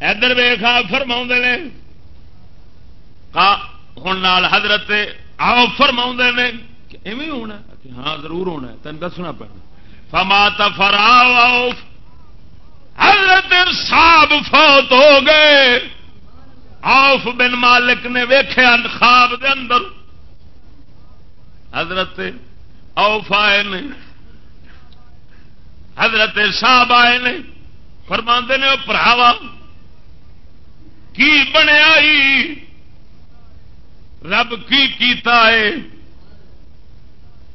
ادھر ویخا فرما نے۔ ہوں حضرت آؤ فرما نے۔ ایویں ہونا ہاں ضرور ہونا تین دسنا پڑنا فما تفرا حضرت صاحب فوت ہو گئے۔ آف بن مالک نے ویخیا خواب دے اندر۔ حضرت اوف آئے نے، حضرت صاحب آئے نے فرما نے پراوا، کی بنیا رب کی کیتا ہے؟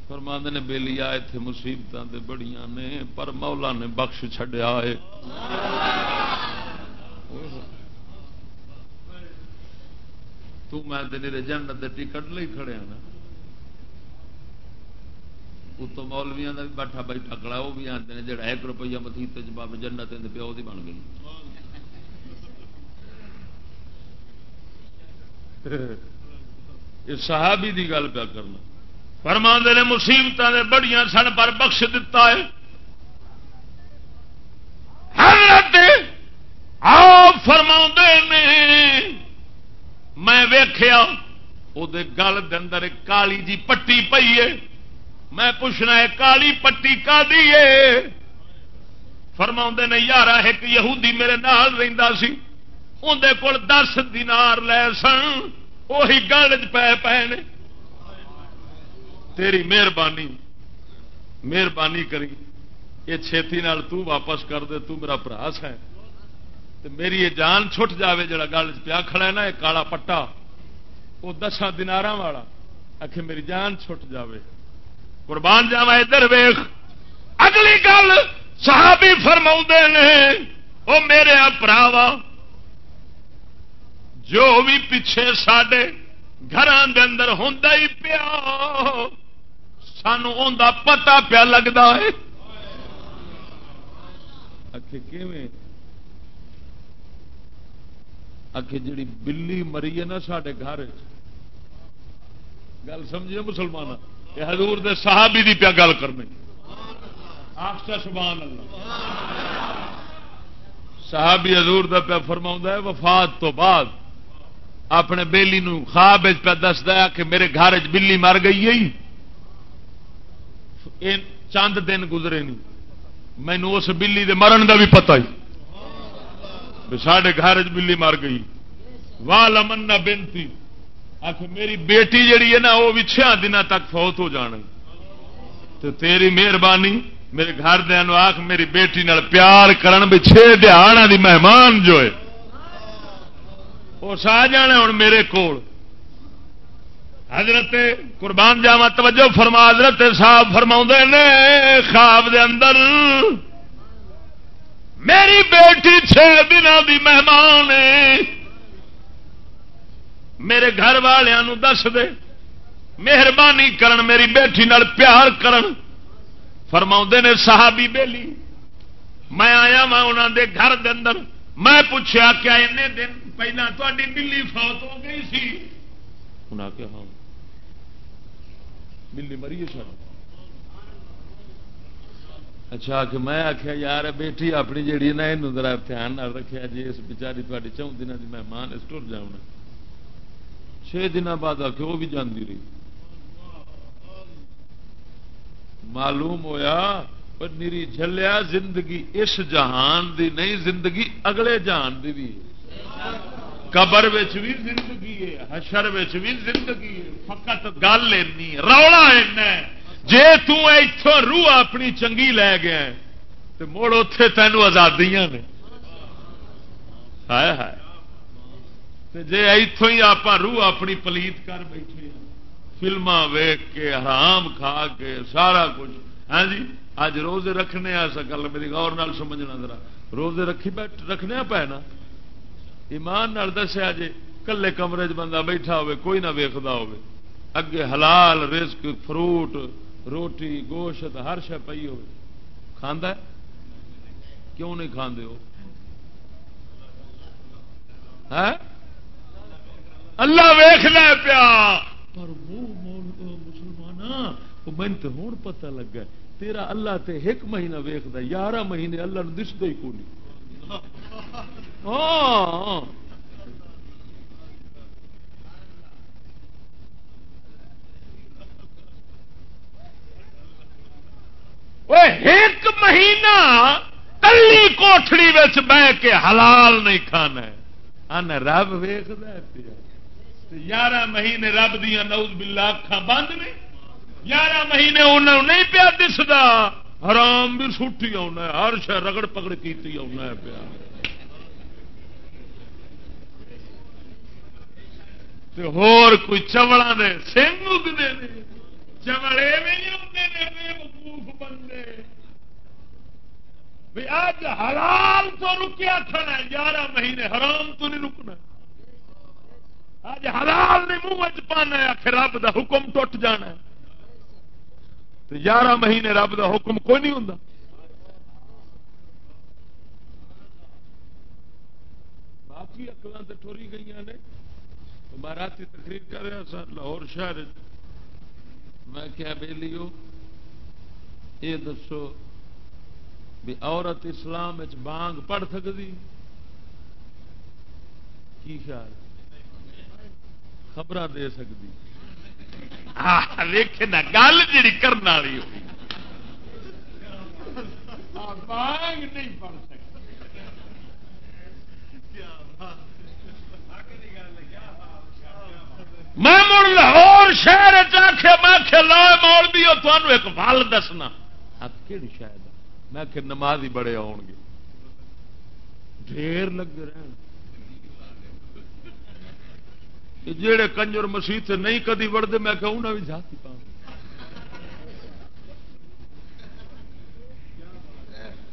فرماند نے بےلی آئے تھے مصیبت بڑیاں نے، پر مولا نے بخش چڈیا ہے۔ تو میں جنت ٹکٹ لے کھڑے ہاں نا۔ اتو مولویا کا بھی بیٹھا بیٹھا کڑا وہ بھی آتے ہیں جڑا ایک روپیہ مسیحت باب جنت پیو کی بن گئی۔ صحابی دی گل پیا کرنا۔ فرما نے مصیبت نے بڑیاں سن پر بخش دتا ہے۔ حضرت آپ فرما نے، میں ویخیا وہ گل اندر کالی جی پٹی پئی ہے۔ میں پوچھنا ہے، کالی پٹی کا دیے فرما نے یار ایک یہودی میرے نال رہتا سی۔ اندر کول دس دینار لے سن وہی گل پے پے نے۔ تیری مہربانی مہربانی کری، یہ چھتی نال تو واپس کر دے، تو میرا پراس ہے۔ میری یہ جان چھٹ جاوے جڑا گل پیا کھڑا ہے نا، یہ کالا پٹا، وہ دسا دنار والا۔ آخ میری جان چھٹ جاوے۔ قربان جاوا ادھر ویخ اگلی گل صحابی فرما نے وہ میرے پراوا جو بھی پیچھے سڈے گھر اندر ہوں ہی پیا۔ سانو پتا پیا لگتا ہے۔ جڑی بلی مری ہے نا سڈے گھر گل سمجھے مسلمان حضور دے صحابی دی پیا گل کرنی۔ سبحان اللہ۔ صحابی حضور دا پیا فرما ہے، وفات تو بعد اپنے بیلی نو خواب پہ دستا کہ میرے گھر چ بلی مر گئی ہے۔ چند دن گزرے نہیں۔ مینو اس بلی دے مرن دا بھی پتا ہی۔ سڈے گھر بلی مر گئی۔ واہ لمنا بنتی آخ میری بیٹی جڑی ہے نا، وہ بھی چھ دن تک فوت ہو جان تو تیری مہربانی، میرے گھر دیا آخ، میری بیٹی نال پیار کرن بھی چھ دہاڑا دی مہمان جو ہے۔ وہ سا جانا ہوں میرے کو حضرت قربان جاوا توجہ فرما، حضرت صاحب فرما نے، خواب دے اندر میری بیٹی چھ دن دی مہمان میرے گھر والوں دس دے، مہربانی کرن، میری بیٹی نال پیار کرن۔ فرما نے، صحابی بیلی، میں آیا وا انہوں دے گھر دے اندر۔ میں پوچھا کیا دن پہلے تاری بلی فوت ہو گئی سی؟ انہیں آخیا ہاں۔ بلی مری سر اچھا کہ میں آخیا یار، بیٹی اپنی جیڑی نا یہ ذرا دھیان رکھا جی اس بچاری تاری چون دن کی مہمان اس ٹر جاؤں چھ دن بعد آ کے وہ بھی جاندی رہی۔ معلوم ہویا پر نیری جلیا زندگی، اس جہان دی نہیں، زندگی اگلے جہان دی بھی قبر بھی زندگی ہے، حشر بھی زندگی ہے۔ فقط گل اینی، رولا اینا جے تتوں روح اپنی چنگی لے گیا تو مڑ اتے تینوں آزادیاں نے۔ ہائے ہائے۔ جی اتوں ہی آپ روح اپنی پلیت کر بیٹھے فلما ویگ کے، حرام کھا کے، سارا کچھ۔ ہاں جی اج روزے رکھنے گل میری غور نال سمجھنا ذرا۔ روزے رکھی بیٹھ، رکھنے پے نا ایمان دسیا جی کلے کمرے چ بندہ بیٹھا ہوئے، کوئی نہ ویکتا ہوئے۔ اگے حلال رزق، فروٹ، روٹی، گوشت، ہر شہ پی ہو کھانا کیوں نہیں کھانے ہو؟ ہاں؟ اللہ ویخ پیا۔ پر وہ مسلمان من تو ہوں پتا لگا تیرا اللہ تے ایک مہینہ ویختا یارہ مہینے اللہ نے دستا ہی کون ہاں ایک مہینہ کلی کوٹڑی بہ کے حلال نہیں کھانا ان رب ویخ یارہ مہینے رب دیا نوز بلا اکھان بند نے یارہ مہینے انہوں نہیں پیا دستا حرام بھی سٹی آنا ہر شہ رگڑ پکڑ کی آنا پیا تے ہور کوئی چوڑا نے سنگ اگتے ہیں چوڑے بھی نہیں چمڑے وقوف بندے بھی اج حلال تو رکیا کھڑا گیارہ مہینے حرام تو نہیں رکنا اج حلال نہیں منہ پانا آخر رب دا حکم ٹوٹ جانا گیارہ مہینے رب دا حکم کوئی نہیں ہوں باقی اکلان تو ٹوری گئی نے میں رات تقریر کر رہا سا لاہور شہر۔ میں کیا بے لیو یہ دسو بھی عورت اسلام بانگ پڑھ سکتی کی خیال؟ خبر دے سکتی نا گل جی کرنے والی ہوئی۔ بانگ نہیں پڑھ سکتی میں مڑ لاہور شہر چاخیا میں لا مول بھی ہو تمہیں ایک ول دسنا۔ کہڑی شاید میں کہ نماز ہی بڑے آن گے۔ ڈھیر لگے رہن۔ جہے کنجر مسیح سے نہیں کدی وڑتے میں کہ انہیں بھی جاتی پا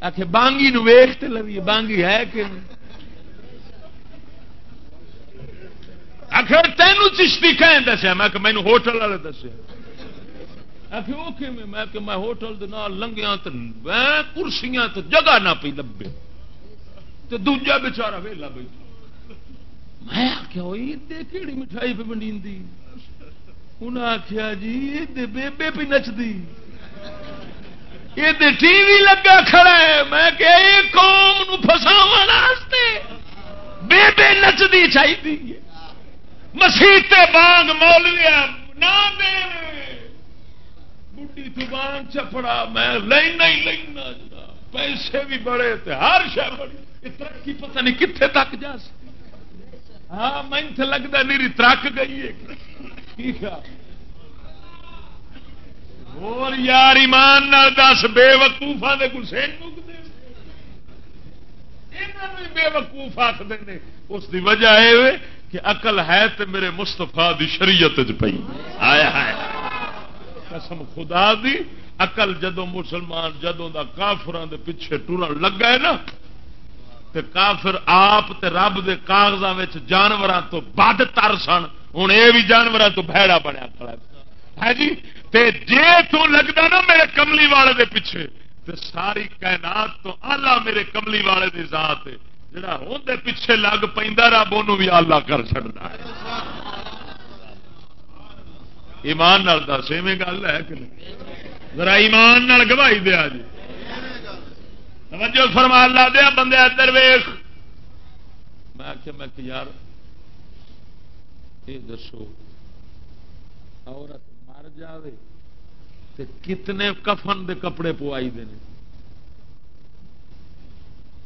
آخ بانگی نو ویخ تو لویے، بانگی ہے کہ آخر تینوں چشتی کہیں دسیا میں کہ مینو ہوٹل والے دسیا آخر وہ کہ میں کہ میں ہوٹل دے نال لنگیا تو میں کرسیاں تو جگہ نہ پی لبے۔ تو دوجا بچارا ویلا بیٹھا۔ میں آخیا کہڑی مٹھائی پہ بنی انہیں آخیا جی یہ بےبے پہ نچتی یہ ٹی وی لگا کھڑا ہے۔ میں کہ قوم فساو بےبے نچتی چاہیے مسیح بانگ مول لیا نہ بڑھی تو چپڑا، میں لینا ہی لینا پیسے بھی بڑے تھے ہر شہ بڑی۔ ترقی پتہ نہیں کتنے تک جا سکتی ہاں من سے لگتا میری ترک گئی ہے۔ اور یار ایمان دس، بے وقوفا دے گسے بے وقوف آخر اس کی وجہ ہے کہ اقل ہے تو میرے مستفا دی شریعت پی آیا ہے قسم خدا دی اقل جدو مسلمان جدو دا کافران دے پیچھے ٹورن لگا ہے نا، تے کافر آپ تے رب دے کاغذوں جانوروں تو بد تر سن۔ ہوں یہ بھی جانوروں تو بھڑا بنیا کھڑا ہے۔ ہاں جی تے جے تو لگتا نا میرے کملی والے دے پیچھے، تے ساری کائنات تو آلہ میرے کملی والے دی ذات ہے۔ جڑا ہوں پیچھے لگ پہ رب ان بھی آلہ کر چڑتا ہے۔ ایمان نال دس، ایویں گل ہے کہ ذرا ایمان نال گواہی دیا جی۔ توجہ فرما لا دیا بندے، ادھر ویخ میں آخیا میں کہ یار، یہ دسو، عورت مر جائے تو کتنے کفن دے کپڑے پوائی دے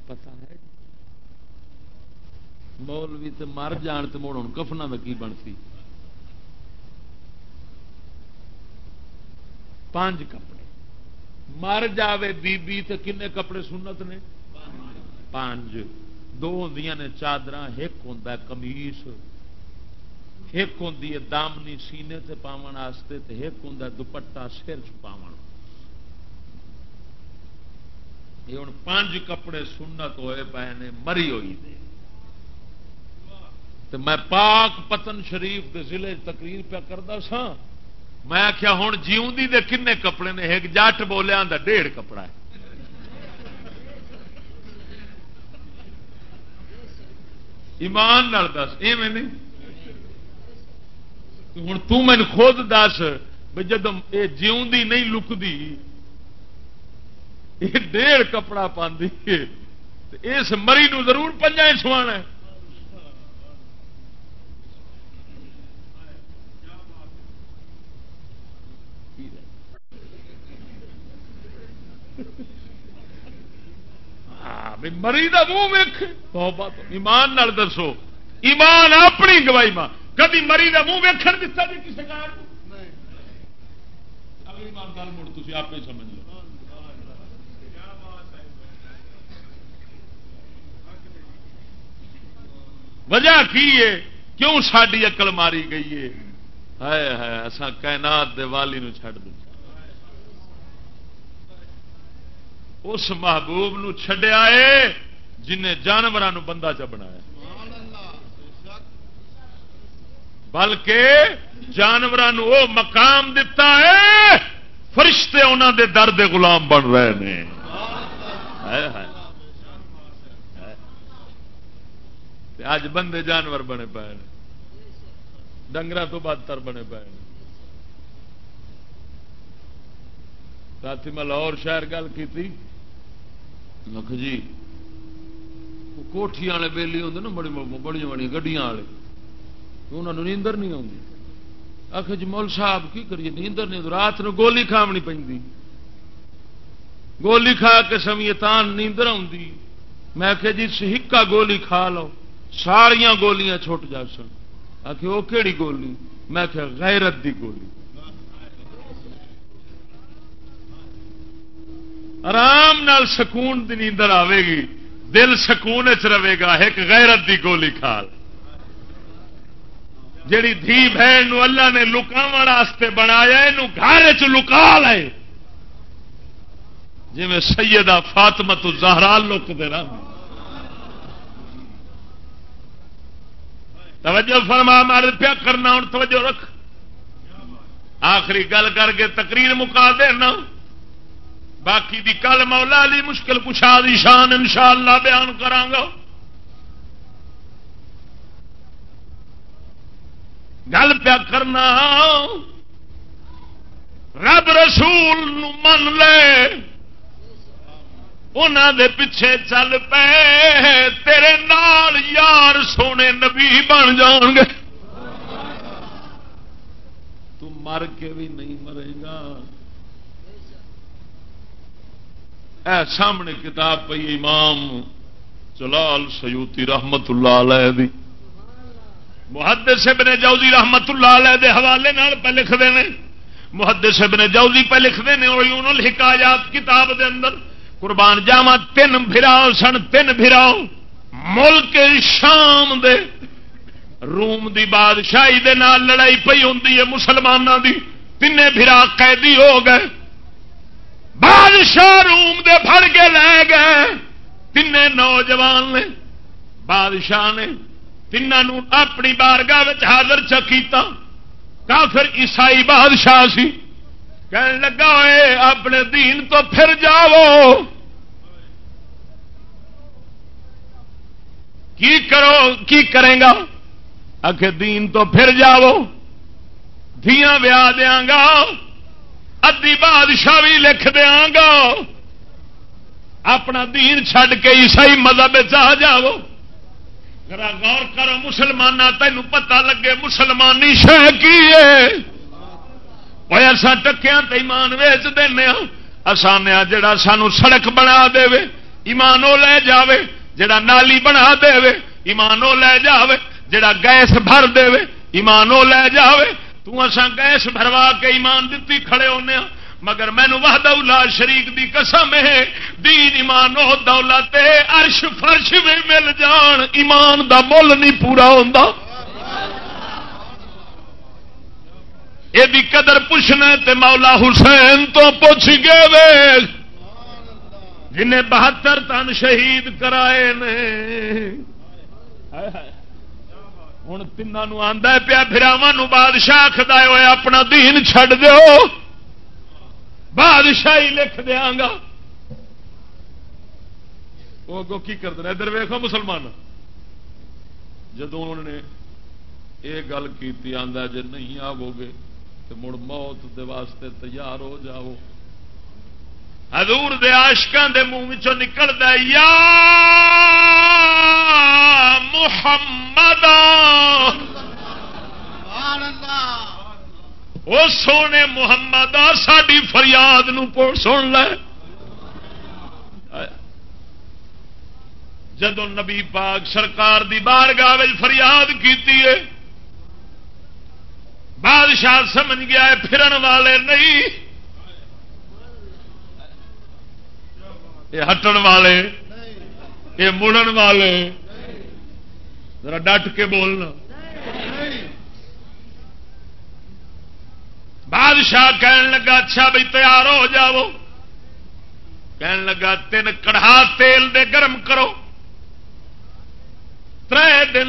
پتا ہے مولوی تے مر جان تو مڑ ہوں کفنا میں کی بنتی پانچ کپڑے۔ مر جاوے بی بی تے کنے کپڑے سنت نے؟ پانچ دو ہوں نے چادر ایک ہوں کمیس ایک ہوں دامنی سینے سے پاون واسطے ایک ہوں دوپٹا سر چ یہ ہوں پانچ کپڑے سنت ہوئے پے نے، مری ہوئی دے۔ تو میں پاک پتن شریف کے ضلع تقریر پہ کرتا سا۔ میں آخیا ہوں جیوندی دے کنے کپڑے نے؟ ایک جٹ بولیا ڈیڑھ کپڑا ہے۔ ایمان نال دس، ایویں نہیں؟ ہوں تین خود دس بھی جب یہ جیوندی نہیں لکتی یہ ڈیڑھ کپڑا پاندی اس مری نو ضرور پنجا سوانا ہے۔ مری کا منہ ویخ ایمان نال دسو۔ ایمان اپنی گواہی ماں۔ کبھی مری کا منہ ویکھن دتا جی کسی کار اگلی مار گل مڑ تھی آپ سمجھ لو۔ وجہ کی ہے؟ کیوں ساری اقل ماری گئی ہے؟ اصا کائنات دیوالی نڈ نو دیں اس محبوب نو چھڈیا ہے جنہیں جانوروں بندہ چ بنایا بلکہ جانوروں وہ مقام دتا ہے، فرشتے انہوں دے درد غلام بن رہے ہیں اج بندے جانور بنے پے ڈنگر تو بدتر بنے پے رات میں لاہور شہر گل کی جی کوٹھی والے بےلی ہوں نا بڑی بڑی بڑی گڈیاں والے انہوں نیندر نہیں آتی آخ جی مول صاحب کی کریے نیندر نہیں رات نو گولی کھاونی پی گولی کھا کے سمیے تان نیندر آتی میں کہ جی سہکا گولی کھا لو ساریا گولیاں چھٹ جا سن آخ وہ کہڑی گولی؟ میں کہ غیرت دی گولی. آرام نال سکون دی نیندر آئے گی دل سکون چ رہے گا ایک غیرت دی گولی کھال۔ جیڑی دھی بہن اللہ نے لکاو واسطے بنایا یہ گھر چ لکا لے۔ جی میں سیدہ فاطمہ تو زہرا لک دے رہا توجہ فرما مار پیا کرنا ہوں توجہ رکھ۔ آخری گل کر کے تقریر مکا دینا۔ باقی دی کل مولا علی مشکل کشا دی شان انشاءاللہ بیان کرانگا گل پیا کرنا۔ رب رسول من لے۔ انہوں دے پیچھے چل پے۔ تیرے نال یار سونے نبی بن جان گے۔ تم مر کے بھی نہیں مرے گا اے سامنے کتاب پی امام جلال سیوتی رحمت اللہ علیہ دی۔ محدث ابن جوزی رحمت اللہ علیہ دے حوالے نال پہ لکھتے ہیں۔ محدث ابن جوزی پہ لکھتے ہیں عیون الحکایات کتاب دے اندر قربان جاوا تین بھراؤ سن، تین بھراؤ ملک شام دے، روم دی بادشاہی دے نال لڑائی پی ہوں مسلمانوں دی۔ تین بھرا قیدی ہو گئے۔ بادشاہ روم دے پھڑ کے لے گئے۔ تین نوجوان نے، بادشاہ نے تینوں اپنی بارگاہ حاضر چکیتا کافر عیسائی بادشاہ سی۔ کہنے لگا ہوئے اپنے دین تو پھر جاؤ۔ کی کرو، کی کرے گا؟ آخر دین تو پھر جاؤ۔ دیا ویا دیا گا۔ ادی بادشاہ بھی لکھ دیا گا۔ اپنا دین چھڈ کے عیسائی مذہب آ جاؤ۔ غور کرو مسلمان تین پتا لگے مسلمانی شہ کی ایسا ٹکیا ایمان ویچ دینا ہاں۔ آسان جڑا سانو سڑک بنا دے ایمان وہ لے جاوے، جڑا نالی بنا دے ایمان وہ لے جاوے، جڑا گیس بھر دے ایمان وہ لے جاوے۔ تسان گیس بھروا کے ایمان دیتی کھڑے ہونے ہاں، مگر مینو وحد شریک دی قسم ہے، دین ایمان و دولت عرش فرش بھی مل جان، ایمان دا مل نہیں پورا ہوتا یہ قدر پوچھنا تے مولا حسین تو پوچھ گئے وے۔ جنہیں بہتر تن شہید کرائے نے۔ ہوں تین آدھا پیا فراوا بادشاہ خدا اپنا دین چھڈ دو بادشاہی لکھ دیا گا۔ وہ اگوں کی کرتے ادھر ویخو مسلمان۔ جدو انہوں نے یہ گل کی آدھا جی نہیں آو گے تو مڑ موت دے واسطے تیار ہو جاؤ۔ حضور دے آشکان دے منہ نکلتا یا محمد وہ سونے محمد ساری فریاد سن لے۔ جدو نبی پاک سرکار دی بارگاہ فریاد کی بادشاہ سمجھ گیا ہے پھرن والے نہیں۔ یہ ہٹن والے، یہ مڑن والے۔ ذرا ڈٹ کے بولنا۔ بادشاہ کہن لگا اچھا بھائی تیار ہو جاؤ۔ کہن لگا، تین کڑھا تیل دے گرم کرو۔ تر دن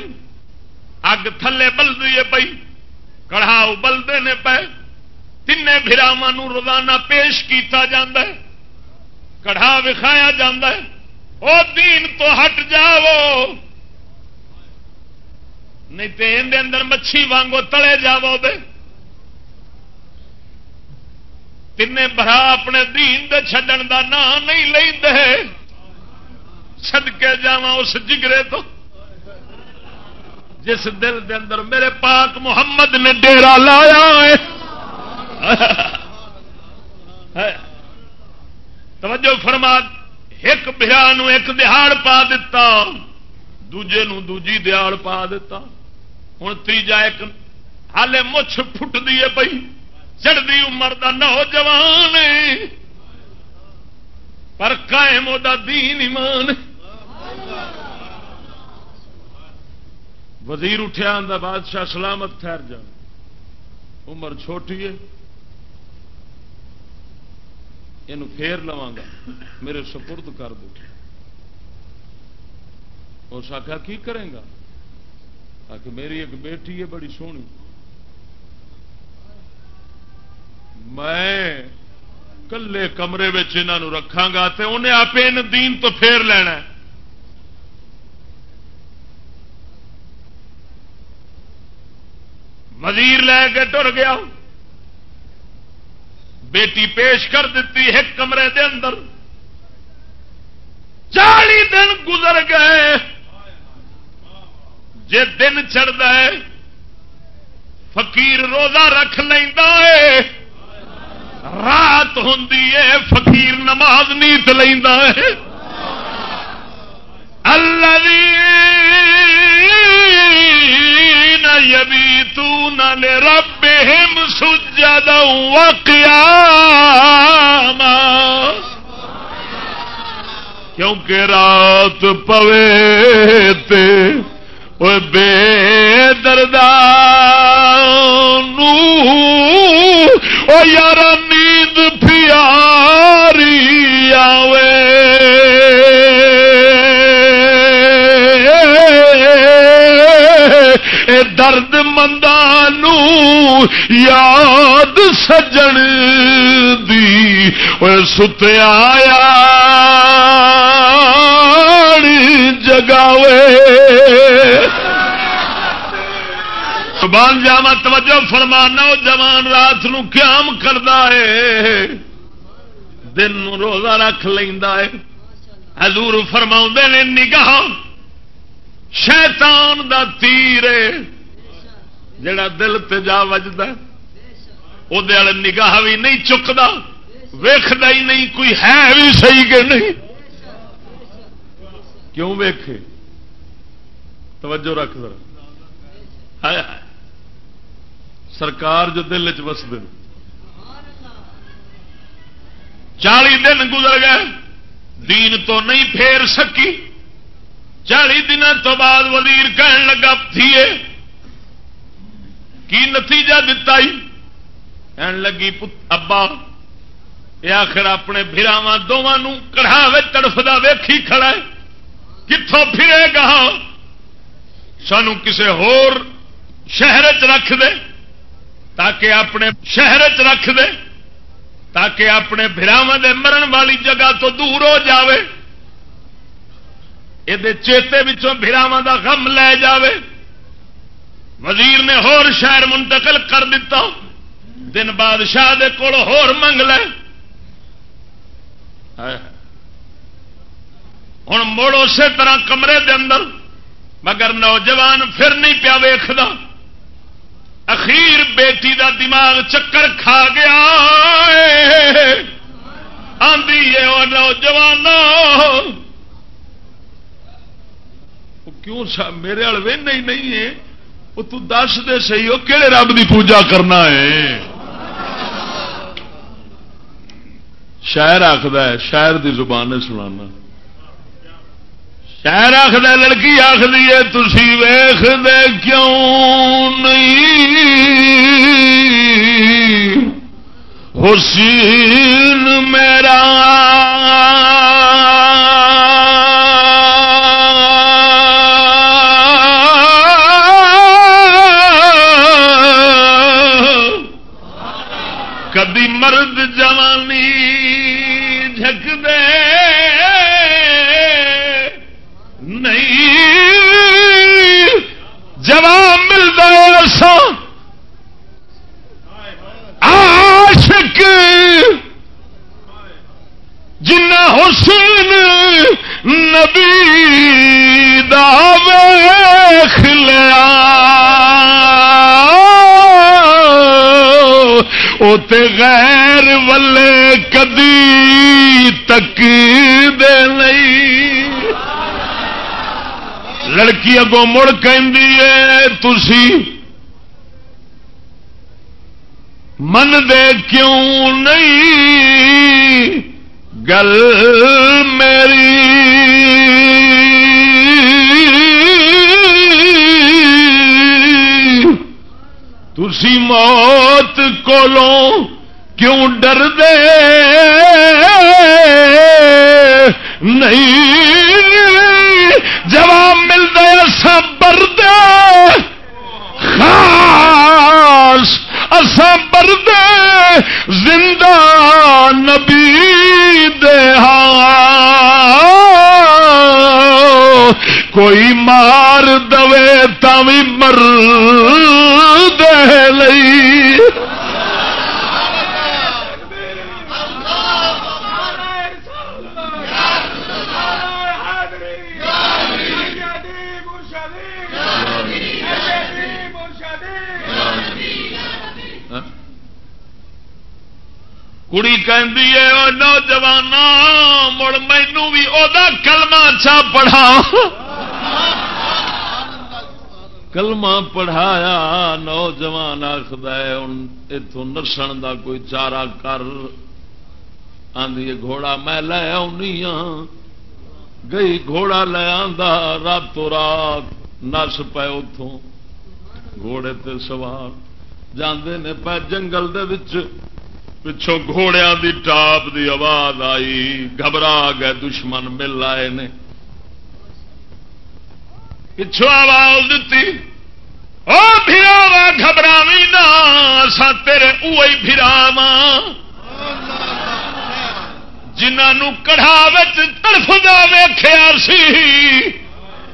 اگ تھلے بلدی پی کڑھا ابلتے نے پے تین براوا روزانہ پیش کیتا جاندہ ہے۔ کڑھا وکھایا جاندہ ہے۔ او دین تو ہٹ جاؤ۔ نہیں تو اندر مچھی وانگو تلے جاو دے۔ تین برا اپنے دین دے چھڈن دا نام نہیں لے دے۔ کے جا اس جگرے تو۔ جس دل دے اندر میرے پاک محمد نے ڈیرا لایا ہے۔ توجہ فرما، ایک برا ایک دہاڑ پا دیتا دوجے نو دوجی دیاڑ پا دیتا ہوں تیجا ایک ہالے مچھ فٹ دیے پی چڑھتی عمر کا نوجوان پر قائم وہ دین ایمان وزیر اٹھیا آدھا بادشاہ سلامت ٹھہر جا۔ عمر چھوٹی ہے۔ یہ پھیر لوا گا۔ میرے سپرد کر دو۔ اس آخیا کی کرے گا؟ آ میری ایک بیٹی ہے بڑی سونی۔ میں کلے کمرے یہاں رکھا گا تو انہیں آپ دین تو پھیر لینا وزیر لے کے ٹر گیا۔ بیٹی پیش کر دیتی ایک کمرے دے اندر۔ چالی دن گزر گئے۔ جے دن چڑھتا ہے، فقیر روزہ رکھ لینا ہے۔ رات ہوں فقیر نماز نیت لینا ہے۔ اللہ یبی رب کیونکہ رات پوے تے بے دردان یار نیند پیاری آوے درد مندانو یاد سجن دی ستیا جگاوے بان جاوا توجہ فرما نوجوان رات نو قیام کرتا ہے۔ دن روزہ رکھ لینا ہے۔ حضور فرما نے، نگاہ شیطان دا تیر جڑا دل تے جا وجد وہ نگاہ بھی نہیں چکتا ویخد ہی نہیں، کوئی ہے بھی صحیح کہ نہیں۔ کیوں ویکھے؟ توجہ رکھ ذرا۔ سرکار جو دل چ وسد چالی دن گزر گئے، دین تو نہیں پھیر سکی۔ چالی دن تو بعد وزیر کہن لگا تھیے کی نتیجہ دتا ہی کہن لگی ابا، یہ آخر اپنے براوا دونوں کڑھا تڑفتا ویکھی کھڑا ہے۔ کتوں پھرے گا؟ سانو کسے ہور شہر چ رکھ دے تاکہ اپنے شہر چ رکھ دے تاکہ اپنے براوا دے مرن والی جگہ تو دور ہو جاوے۔ یہ چیتے براوا دا غم لے جاوے۔ وزیر نے ہور شہر منتقل کر دیتا دن بادشاہ دے کول ہور منگ لے۔ ہوں مڑ اسی طرح کمرے دے اندر، مگر نوجوان پھر نہیں پیا ویختا اخیر بیٹی دا دماغ چکر کھا گیا۔ آدھی ہے وہ نوجوان کیوں میرے والے نہیں نہیں ہے؟ وہ تو دس دے سی وہ کہڑے رب دی پوجا کرنا ہے؟ شاعر آخر ہے، شاعر دی زبان نے سنانا۔ شہر آخد لڑکی آخری ہے تھی ویخ دے کیوں نہیں؟ حسین میرا کدی مرد جوانی غیر ولے کدی تک دے نہیں۔ لڑکی اگوں مڑ کہ من دے کیوں نہیں؟ گل میری۔ تھی موت کو کیوں ڈر دے نہیں، جواب ملتا سب برد خاص اسا بردے۔ زندہ نبی دے ہاں۔ کوئی مار دوے تھی مر دے لئی۔ نوجوان مڑ مینو بھی وہ کلما اچھا چا پڑھا. کلمہ پڑھایا نوجوان آخد اتوں نسن دا کوئی چارہ کر. آدھی گھوڑا میں لے آنی ہاں. گئی گھوڑا لے آندا، راتوں رات نس پے اتوں گھوڑے تے سوار۔ جاندے نے پہ جنگل دے وچ پچھوں گھوڑیا دی ٹاپ دی آواز آئی، گھبرا گئے، دشمن مل آئے نے۔ پچھوں آواز دیتی او گھبرا بھی نہ تیرے اوئی پھراوا جنہوں کڑھا تڑفا ویخیا سی،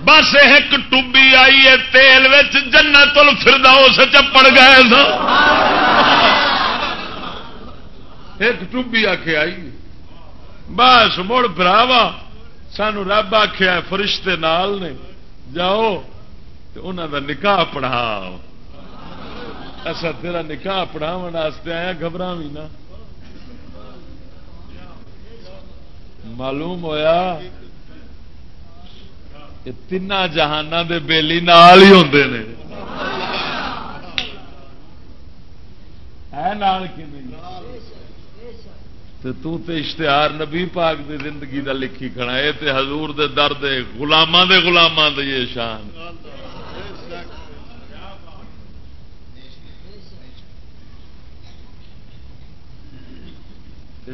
بس ایک ٹوبی آئی ہے تیل جنت الفردوس چپڑ گئے سا ایک ٹوبی آ کے آئی۔ بس مڑ براوا سانو رب آخیا فرشتے نال نے۔ جاؤ انہوں دا نکاح پڑھا اصا تیرا نکاح پڑھاو واسطے آیا گھبرا بھی نہ۔ معلوم ہویا تین جہان دے بیلی نال ہی ہوتے ہیں نال کی نہیں تو تے اشتہار نبی پاک دی زندگی دا لکھی کھڑا ہے تے حضور دے درد غلاماں دے غلاماں دے یہ شان۔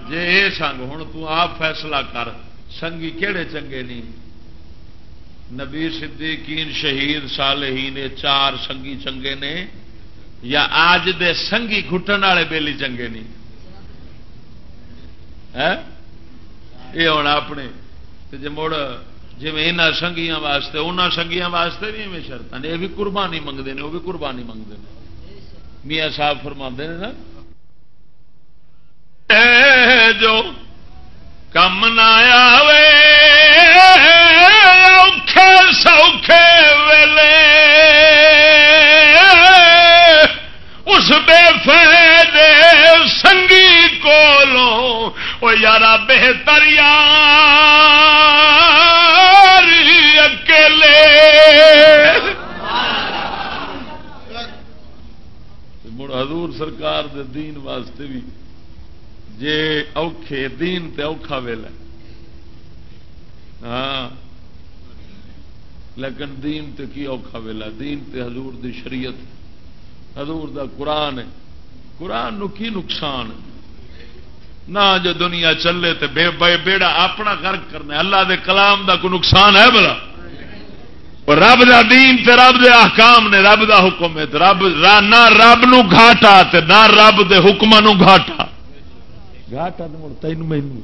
جے اے سنگ ہوں تو آپ فیصلہ کر، سنگی کہڑے چنگے نہیں نبی صدیقین، شہید، صالحین چار سنگی چنگے نے، یا آج دے سنگی گھٹن والے بیلی چنگے نہیں یہ ہونا اپنے۔ جی مڑ جی یہاں سنگیاں واسطے انہوں سنگیاں واسطے بھی ایویں شرط نے، یہ بھی قربانی منگتے ہیں وہ بھی قربانی منگتے ہیں میاں صاحب فرما نے نا جو کم نہ آوے، اوکھے سوکھے ویلے۔ اس بے فائدے سنگی کولوں وہ یار بہتر یار اکیلے۔ مڑ حضور سرکار دے دین واسطے بھی جے اوکھے دین تے اوکھا ویلا۔ ہاں۔ لیکن دین تے کی اوکھا ویلا؟ دین تے حضور دی شریعت۔ حضور دا قرآن ہے۔ قرآن نو کی نقصان ہے؟ نہ جو دنیا چلے تے بے بے بیڑا اپنا غرق کرنا اللہ دے کلام دا کوئی نقصان ہے بلا رب دا دین تے رب دے احکام نے رب دا حکم ہے رب نہ رب نو گھاٹا تے نہ رب دے حکم نو گھاٹا۔ گھاٹا تے مڑ تین مینو۔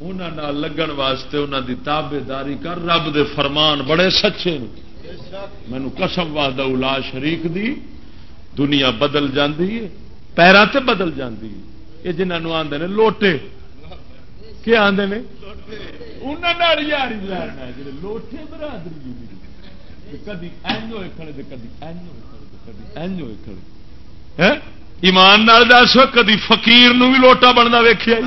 انہوں لگن واسطے انہوں دی تابے داری کر، رب دے فرمان بڑے سچے مینو قسم واسدہ الا شریک دی، دنیا بدل جاندی ہے۔ پیروں تے بدل جاندی یہ جنہوں آدھے نے لوٹے کیا آدھے نے لوٹے برادری کدی این ہوئے کھڑے کدی این ہوئے کدی این ہوئے کھڑے ایمان دس کدی فقیر نو بھی لوٹا بننا ویخیا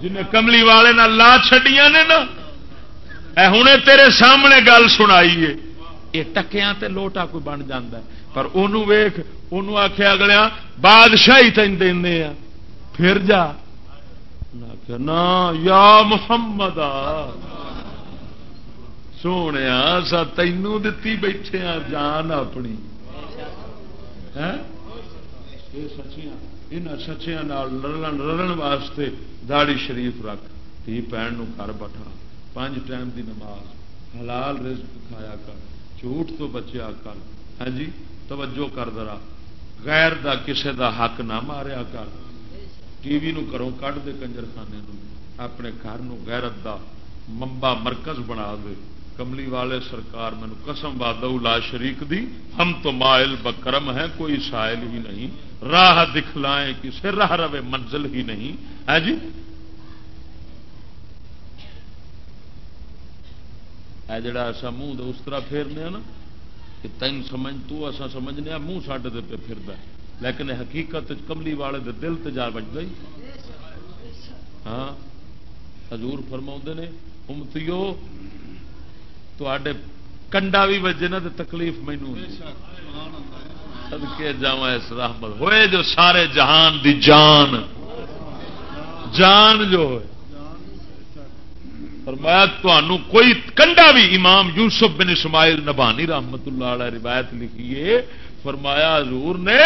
جنہیں کملی والے نہ لا چڈیا نے نا ہوں تیرے سامنے گل سنائی ہے یہ ٹکیا تے لوٹا کوئی بن جا پر انہوں ویخ انہوں آخیا اگلیا بادشاہی تین دے پھر جا۔ نا یا محمد سونے سا تینوں دتی بیٹھے جان اپنی۔ سچیاں ان سچیاں لڑن لڑن واسطے داڑی شریف رکھ۔ تھی پہن گھر بٹھا۔ پانچ ٹائم دی نماز۔ حلال رزق کھایا کر۔ جھوٹ تو بچیا کر۔ ہاں جی؟ توجہ کر درا غیر دا کسے دا حق نہ ماریا کر۔ ٹی وی نو کروں کٹ دے کنجر خانے نو۔ اپنے گھر نو غیرت دا ممبا مرکز بنا دے۔ کملی والے سرکار مینو قسم واد لا شریک دی۔ ہم تو مائل بکرم ہیں، کوئی سائل ہی نہیں۔ راہ دکھلائیں کسے، راہ روے منزل ہی نہیں۔ ہے جی؟ جڑا ایسا منہ اس طرح پھیرنے نا۔ کہ تین سمجھ تو ایسا سمجھنے منہ ساڈے پہ پھر لیکن حقیقت کملی والے دے دل تے جا بجتا ہی ہاں؟ حضور فرما نے، امتیو تے کنڈا بھی بجے نا تو تکلیف مینو سدکے جا اس رحمت ہوئے جو سارے جہان دی جان۔ جان جو ہے فرمایا تو کوئی کنڈا بھی امام یوسف بن اسماعیل نبانی رحمت اللہ علیہ روایت لکھیے. فرمایا، حضور نے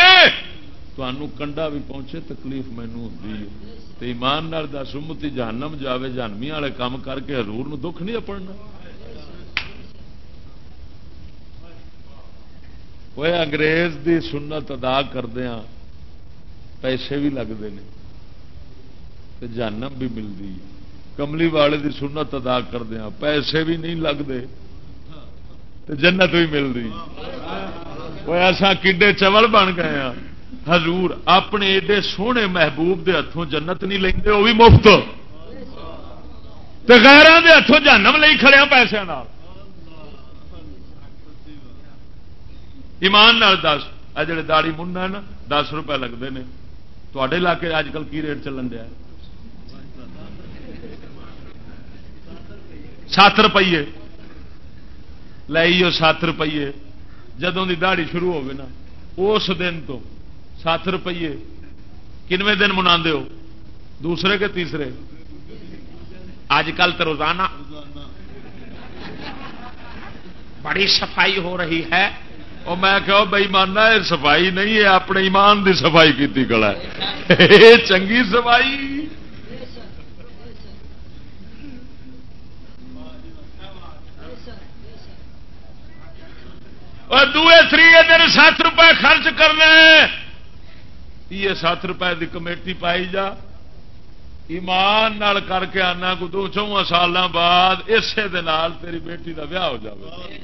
تو کنڈا بھی پہنچے، تکلیف مینو ہوتی ایمان دس، امتی جہنم جاوے جانمی والے کام کر کے حضور نو دکھ نہیں اپڑنا وہ انگریز دی سنت ادا کردیا ہاں, پیسے بھی لگتے ہیں جانم بھی ملتی ہے۔ کملی والے دی سنت ادا کردیا ہاں۔ پیسے بھی نہیں لگتے جنت بھی ملتی وہ ایسا کڈے چول بن گئے ہیں حضور اپنے ایڈے سونے محبوب دے ہاتھوں جنت نہیں لیں وہ بھی مفت۔ غیران دے ہاتھوں جانم لے کھڑے ہاں پیسے نال۔ ایمان نال دس، آ جڑے داڑی مننا نا، دس روپے لگتے ہیں تے علاقے اج کل کی ریٹ چلن دیا سات روپیے۔ لائیو سات روپیے۔ جدوں کی دہڑی شروع ہوگی نا، اس دن تو سات روپیے۔ کنویں دن منا ہو، دوسرے کے تیسرے؟ اج کل تو روزانہ۔ بڑی صفائی ہو رہی ہے۔ اور میں کہ بھائی ماننا یہ صفائی نہیں ہے، اپنے ایمان دی صفائی کی گلا چنگی صفائی۔ اور دوے تری دن سات روپے خرچ کرنے یہ سات روپے دی کمیٹی پائی جا۔ ایمان نال کر کے آنا کو دو چواں سال بعد اسے تیری بیٹی کا ویاہ ہو جائے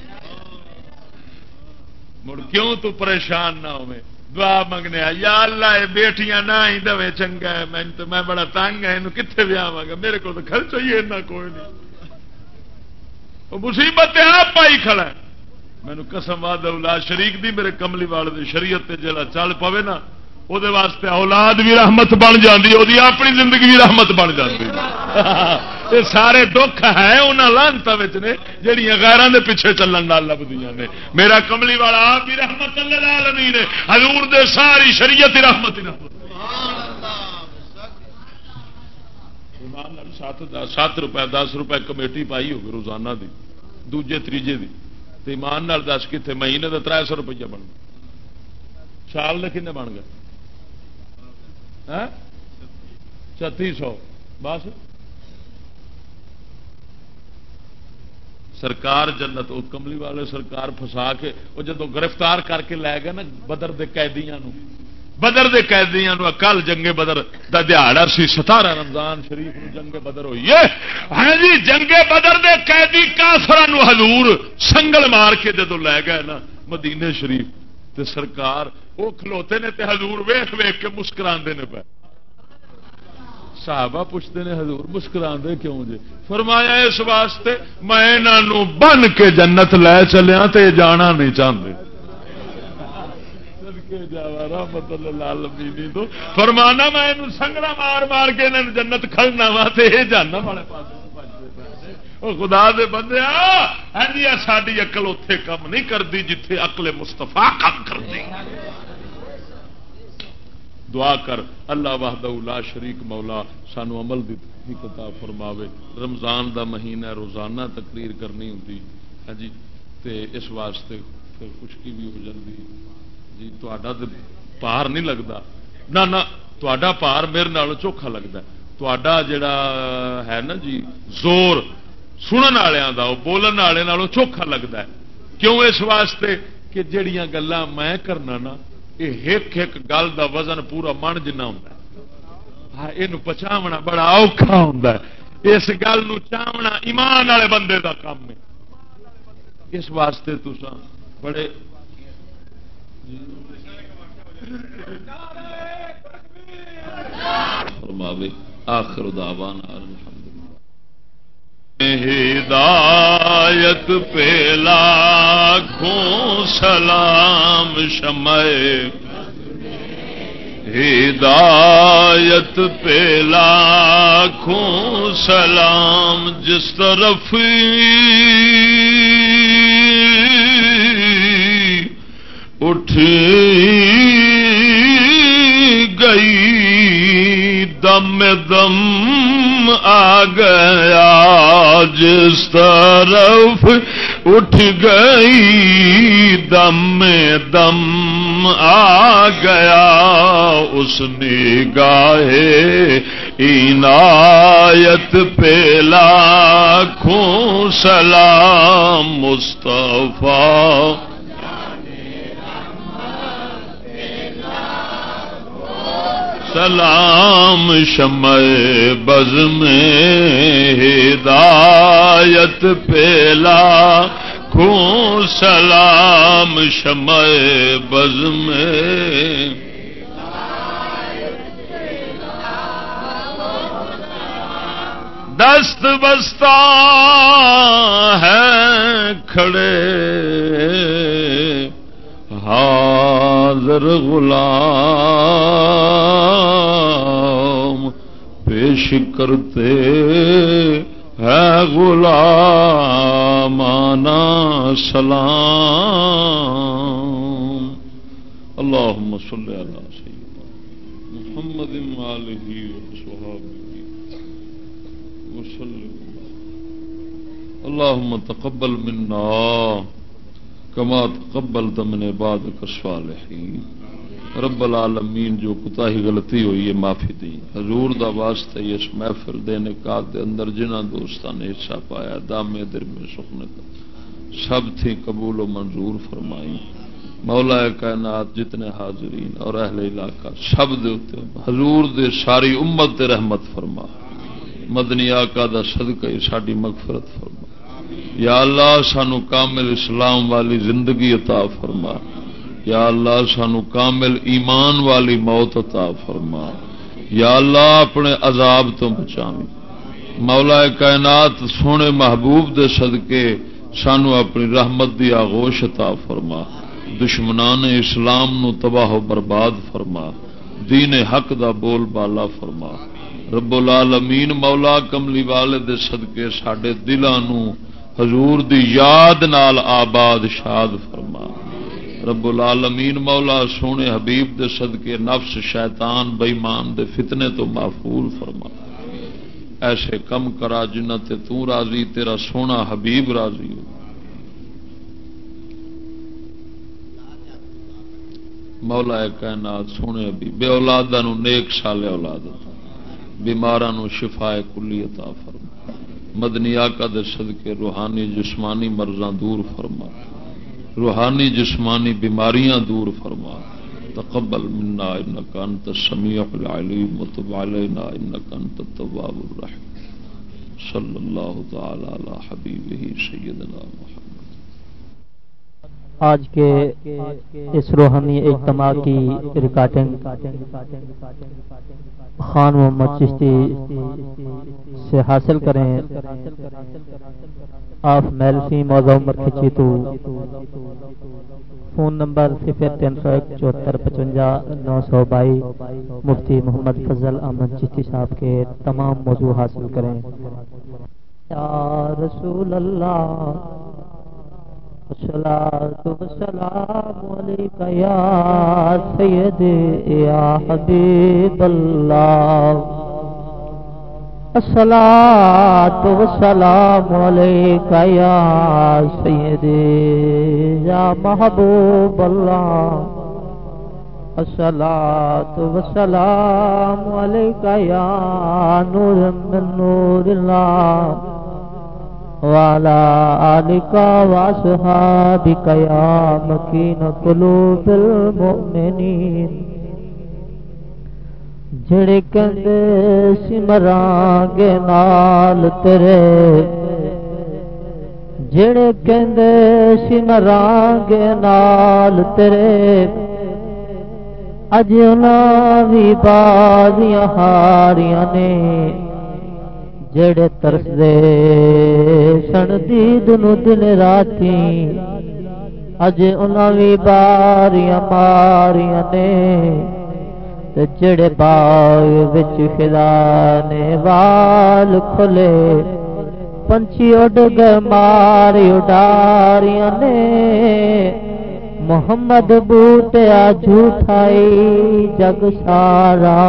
مڑ کیوں تو پریشان نہ ہوئے دعا منگنے یا اللہ، یہ بیٹیاں نہ ہی دے چنگا ہے۔ میں تو میں بڑا تنگ ہے۔ کتنے بھی آوا گا میرے کو تو خرچ ہوئی کوئی نہیں۔ مصیبت آپ پائی کھڑا ہے۔ مینو قسم واد شریک دی، میرے کملی والے شریعت جلا چل پوے نا وہ واسطے اولاد بھی رحمت بن جاتی وہ اپنی زندگی بھی رحمت بن جاتی یہ سارے دکھ ہے انہوں لانتا نے جہیا غیران دے پیچھے چلن لال لبدی نے۔ میرا کملی والا آپ بھی رحمت لال نہیں نے حضور دے ساری شریعت رحمت رحمت۔ سات روپئے دس روپئے کمیٹی پائی ہوگی روزانہ دی، دوجے تیجے دی۔ تو ایمان نال دس کتنے مہینے کا تر سو روپیہ بن گیا۔ سال کے کن بن گئے؟ ہاں؟ چتی سو۔ بس؟ سرکار جنت وہ کملی والے سرکار فسا کے، وہ جدو گرفتار کر کے لے گئے نا بدر دے قیدیاں نو بدر دے قیدیاں نو کل جنگے بدر دا دہاڑا سی، ستارہ رمضان شریف نو جنگے بدر ہوئی ہے۔ ہاں جی جنگے بدر دے قیدی کافر حضور سنگل مار کے جدو لے گئے نا مدینے شریف تے سرکار، وہ کھلوتے نے تے حضور ویخ ویخ کے مسکرا نے پہ صحابہ پوچھتے ہیں حضور مسکرا کیوں جی فرمایا، اس واسطے میں بن کے جنت لے چلیا تے جانا نہیں چاہتے کے جاوا رحمت اللہ تو۔ فرمانا میں سنگلا مار مار کے جنت کھڑنا وا تو جانا والے پاس خدا دے بندے ہاں جی ساری اقل اتے کم نہیں کرتی جتھے اقل مستفا کم کرتی دعا کر، اللہ واہد لا شریک مولا، سانو عمل دی کتا فرماوے۔ رمضان دا مہینہ روزانہ تقریر کرنی ہوں ہاں جی تے اس واسطے خشکی بھی ہو جاتی جی تا پار نہیں لگتا نہ نہ تا پار میرے نال چوکھا لگتا تا جڑا ہے نا جی زور سنن والوں کا بولن والے چوکھا لگتا ہے کیوں اس واسطے کہ جڑیاں گلان میں کرنا نا یہ ایک ایک گل دا وزن پورا من جنا ہوں یہ پچاونا بڑا اوکھا ہوں اس گل چاونا ایمان والے بندے دا کام ہے اس واسطے تو بڑے آخر دعوان ہدایت پیلا کھوں سلام شمع ہدایت پیلا کھوں سلام جس طرف۔ اٹھ گئی، دم دم آ گیا، جس طرف اٹھ گئی، دم دم آ گیا، اس نے گاہے عنایت پیلا کھوں سلام، مصطفیٰ سلام شمع بز میں ہدایت پیلا خوں سلام شمع بز میں دست بستہ ہے کھڑے۔ حاضر غلام پیش کرتے ہے غلامانا سلام۔ اللهم صل على سيدنا محمد آله وصحبه وسلم اللهم تقبل منا۔ کما قبل تمنے بعد الصالحین۔ رب العالمین، جو کتا ہی غلطی ہوئی ہے، معافی دی۔ حضور دا واسطہ اس محفل دینے کا دے اندر جنہ دوستان نے حصہ پایا، دامے در میں سخن سب تھی قبول و منظور فرمائی۔ مولا کائنات جتنے حاضرین اور اہل علاقہ، سب دے ہوتے حضور دے ساری امت دے رحمت فرما۔ مدنی آقا دا صدقہ ساری مغفرت فرما۔ یا اللہ سانو کامل اسلام والی زندگی عطا فرما۔ یا اللہ سانو کامل ایمان والی موت عطا فرما۔ یا اللہ اپنے عذاب تو بچاوی مولا کائنات سونے محبوب دے صدقے سانو اپنی رحمت دی آغوش عطا فرما۔ دشمنان اسلام نو تباہ و برباد فرما۔ دین حق دا بول بالا فرما۔ رب العالمین مولا کملی والے دے صدقے ساڈے دلانوں حضور دی یاد نال آباد شاد فرما۔ رب العالمین، مولا سونے حبیب دے صدقے، نفس شیطان بےمان دے فتنے تو محفوظ فرما۔ ایسے کم کرا جنہ تے تو راضی، تیرا سونا حبیب راضی ہو۔ مولا کائنات، سونے ابھی بے اولادا نیک سال اولاد بیمارا شفا کلی عطا فرما۔ مدنی آقا دے صدقے روحانی جسمانی مرضاں دور فرما۔ روحانی جسمانی بیماریاں دور فرما۔ تقبل منا انك انت السميع العليم وتب علينا انك انت التواب الرحيم صلى الله تعالى على حبيبه سيدنا محمد۔ آج کے اس روحانی اجتماع کی ریکارڈنگ خان محمد چشتی سے حاصل کریں۔ آپ میلفی موضوع عمر کھچی تو فون نمبر صفر تین سو ایک چوہتر پچوجا نو سو بائی مفتی محمد فضل احمد چشتی صاحب کے تمام موضوع حاصل کریں۔ یا رسول اللہ الصلاة والسلام عليك يا سيدي يا حبيب الله. الصلاة والسلام عليك يا سيدي يا محبوب الله. الصلاة والسلام عليك يا نور من نور الله. وعلى آلك وأصحابك يا مكين قلوب المؤمنين جڑے کندے سمران گے نال تیرے۔ جڑے کندے سمران گے نال تیرے۔ اج انہاں بھی بازیاں ہاریاں نے۔ جڑے ترس دے سن دید نو دن راتی۔ اج انہاں وی باریاں ماریاں نے تے جڑے باغ وچ خدا نے وال کھلے۔ پنچھی اڈ گئے ماری اڈاریاں نے۔ محمد بوٹیا جھوٹائی جگ سارا۔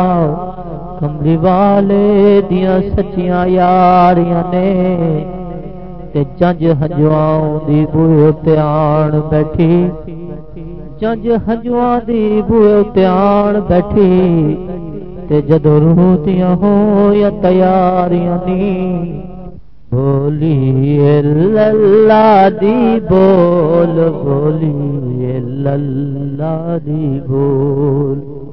کملی والے دیا سچیاں یاریاں نے۔ تے چنج ہجواؤں دی بوئے تیان بیٹھی چنج ہجواں دی بوئے تیان بیٹھی تے جدو روتیاں ہو یا تیاریاں نی بولی اللہ دی بول بولی اللہ دی بول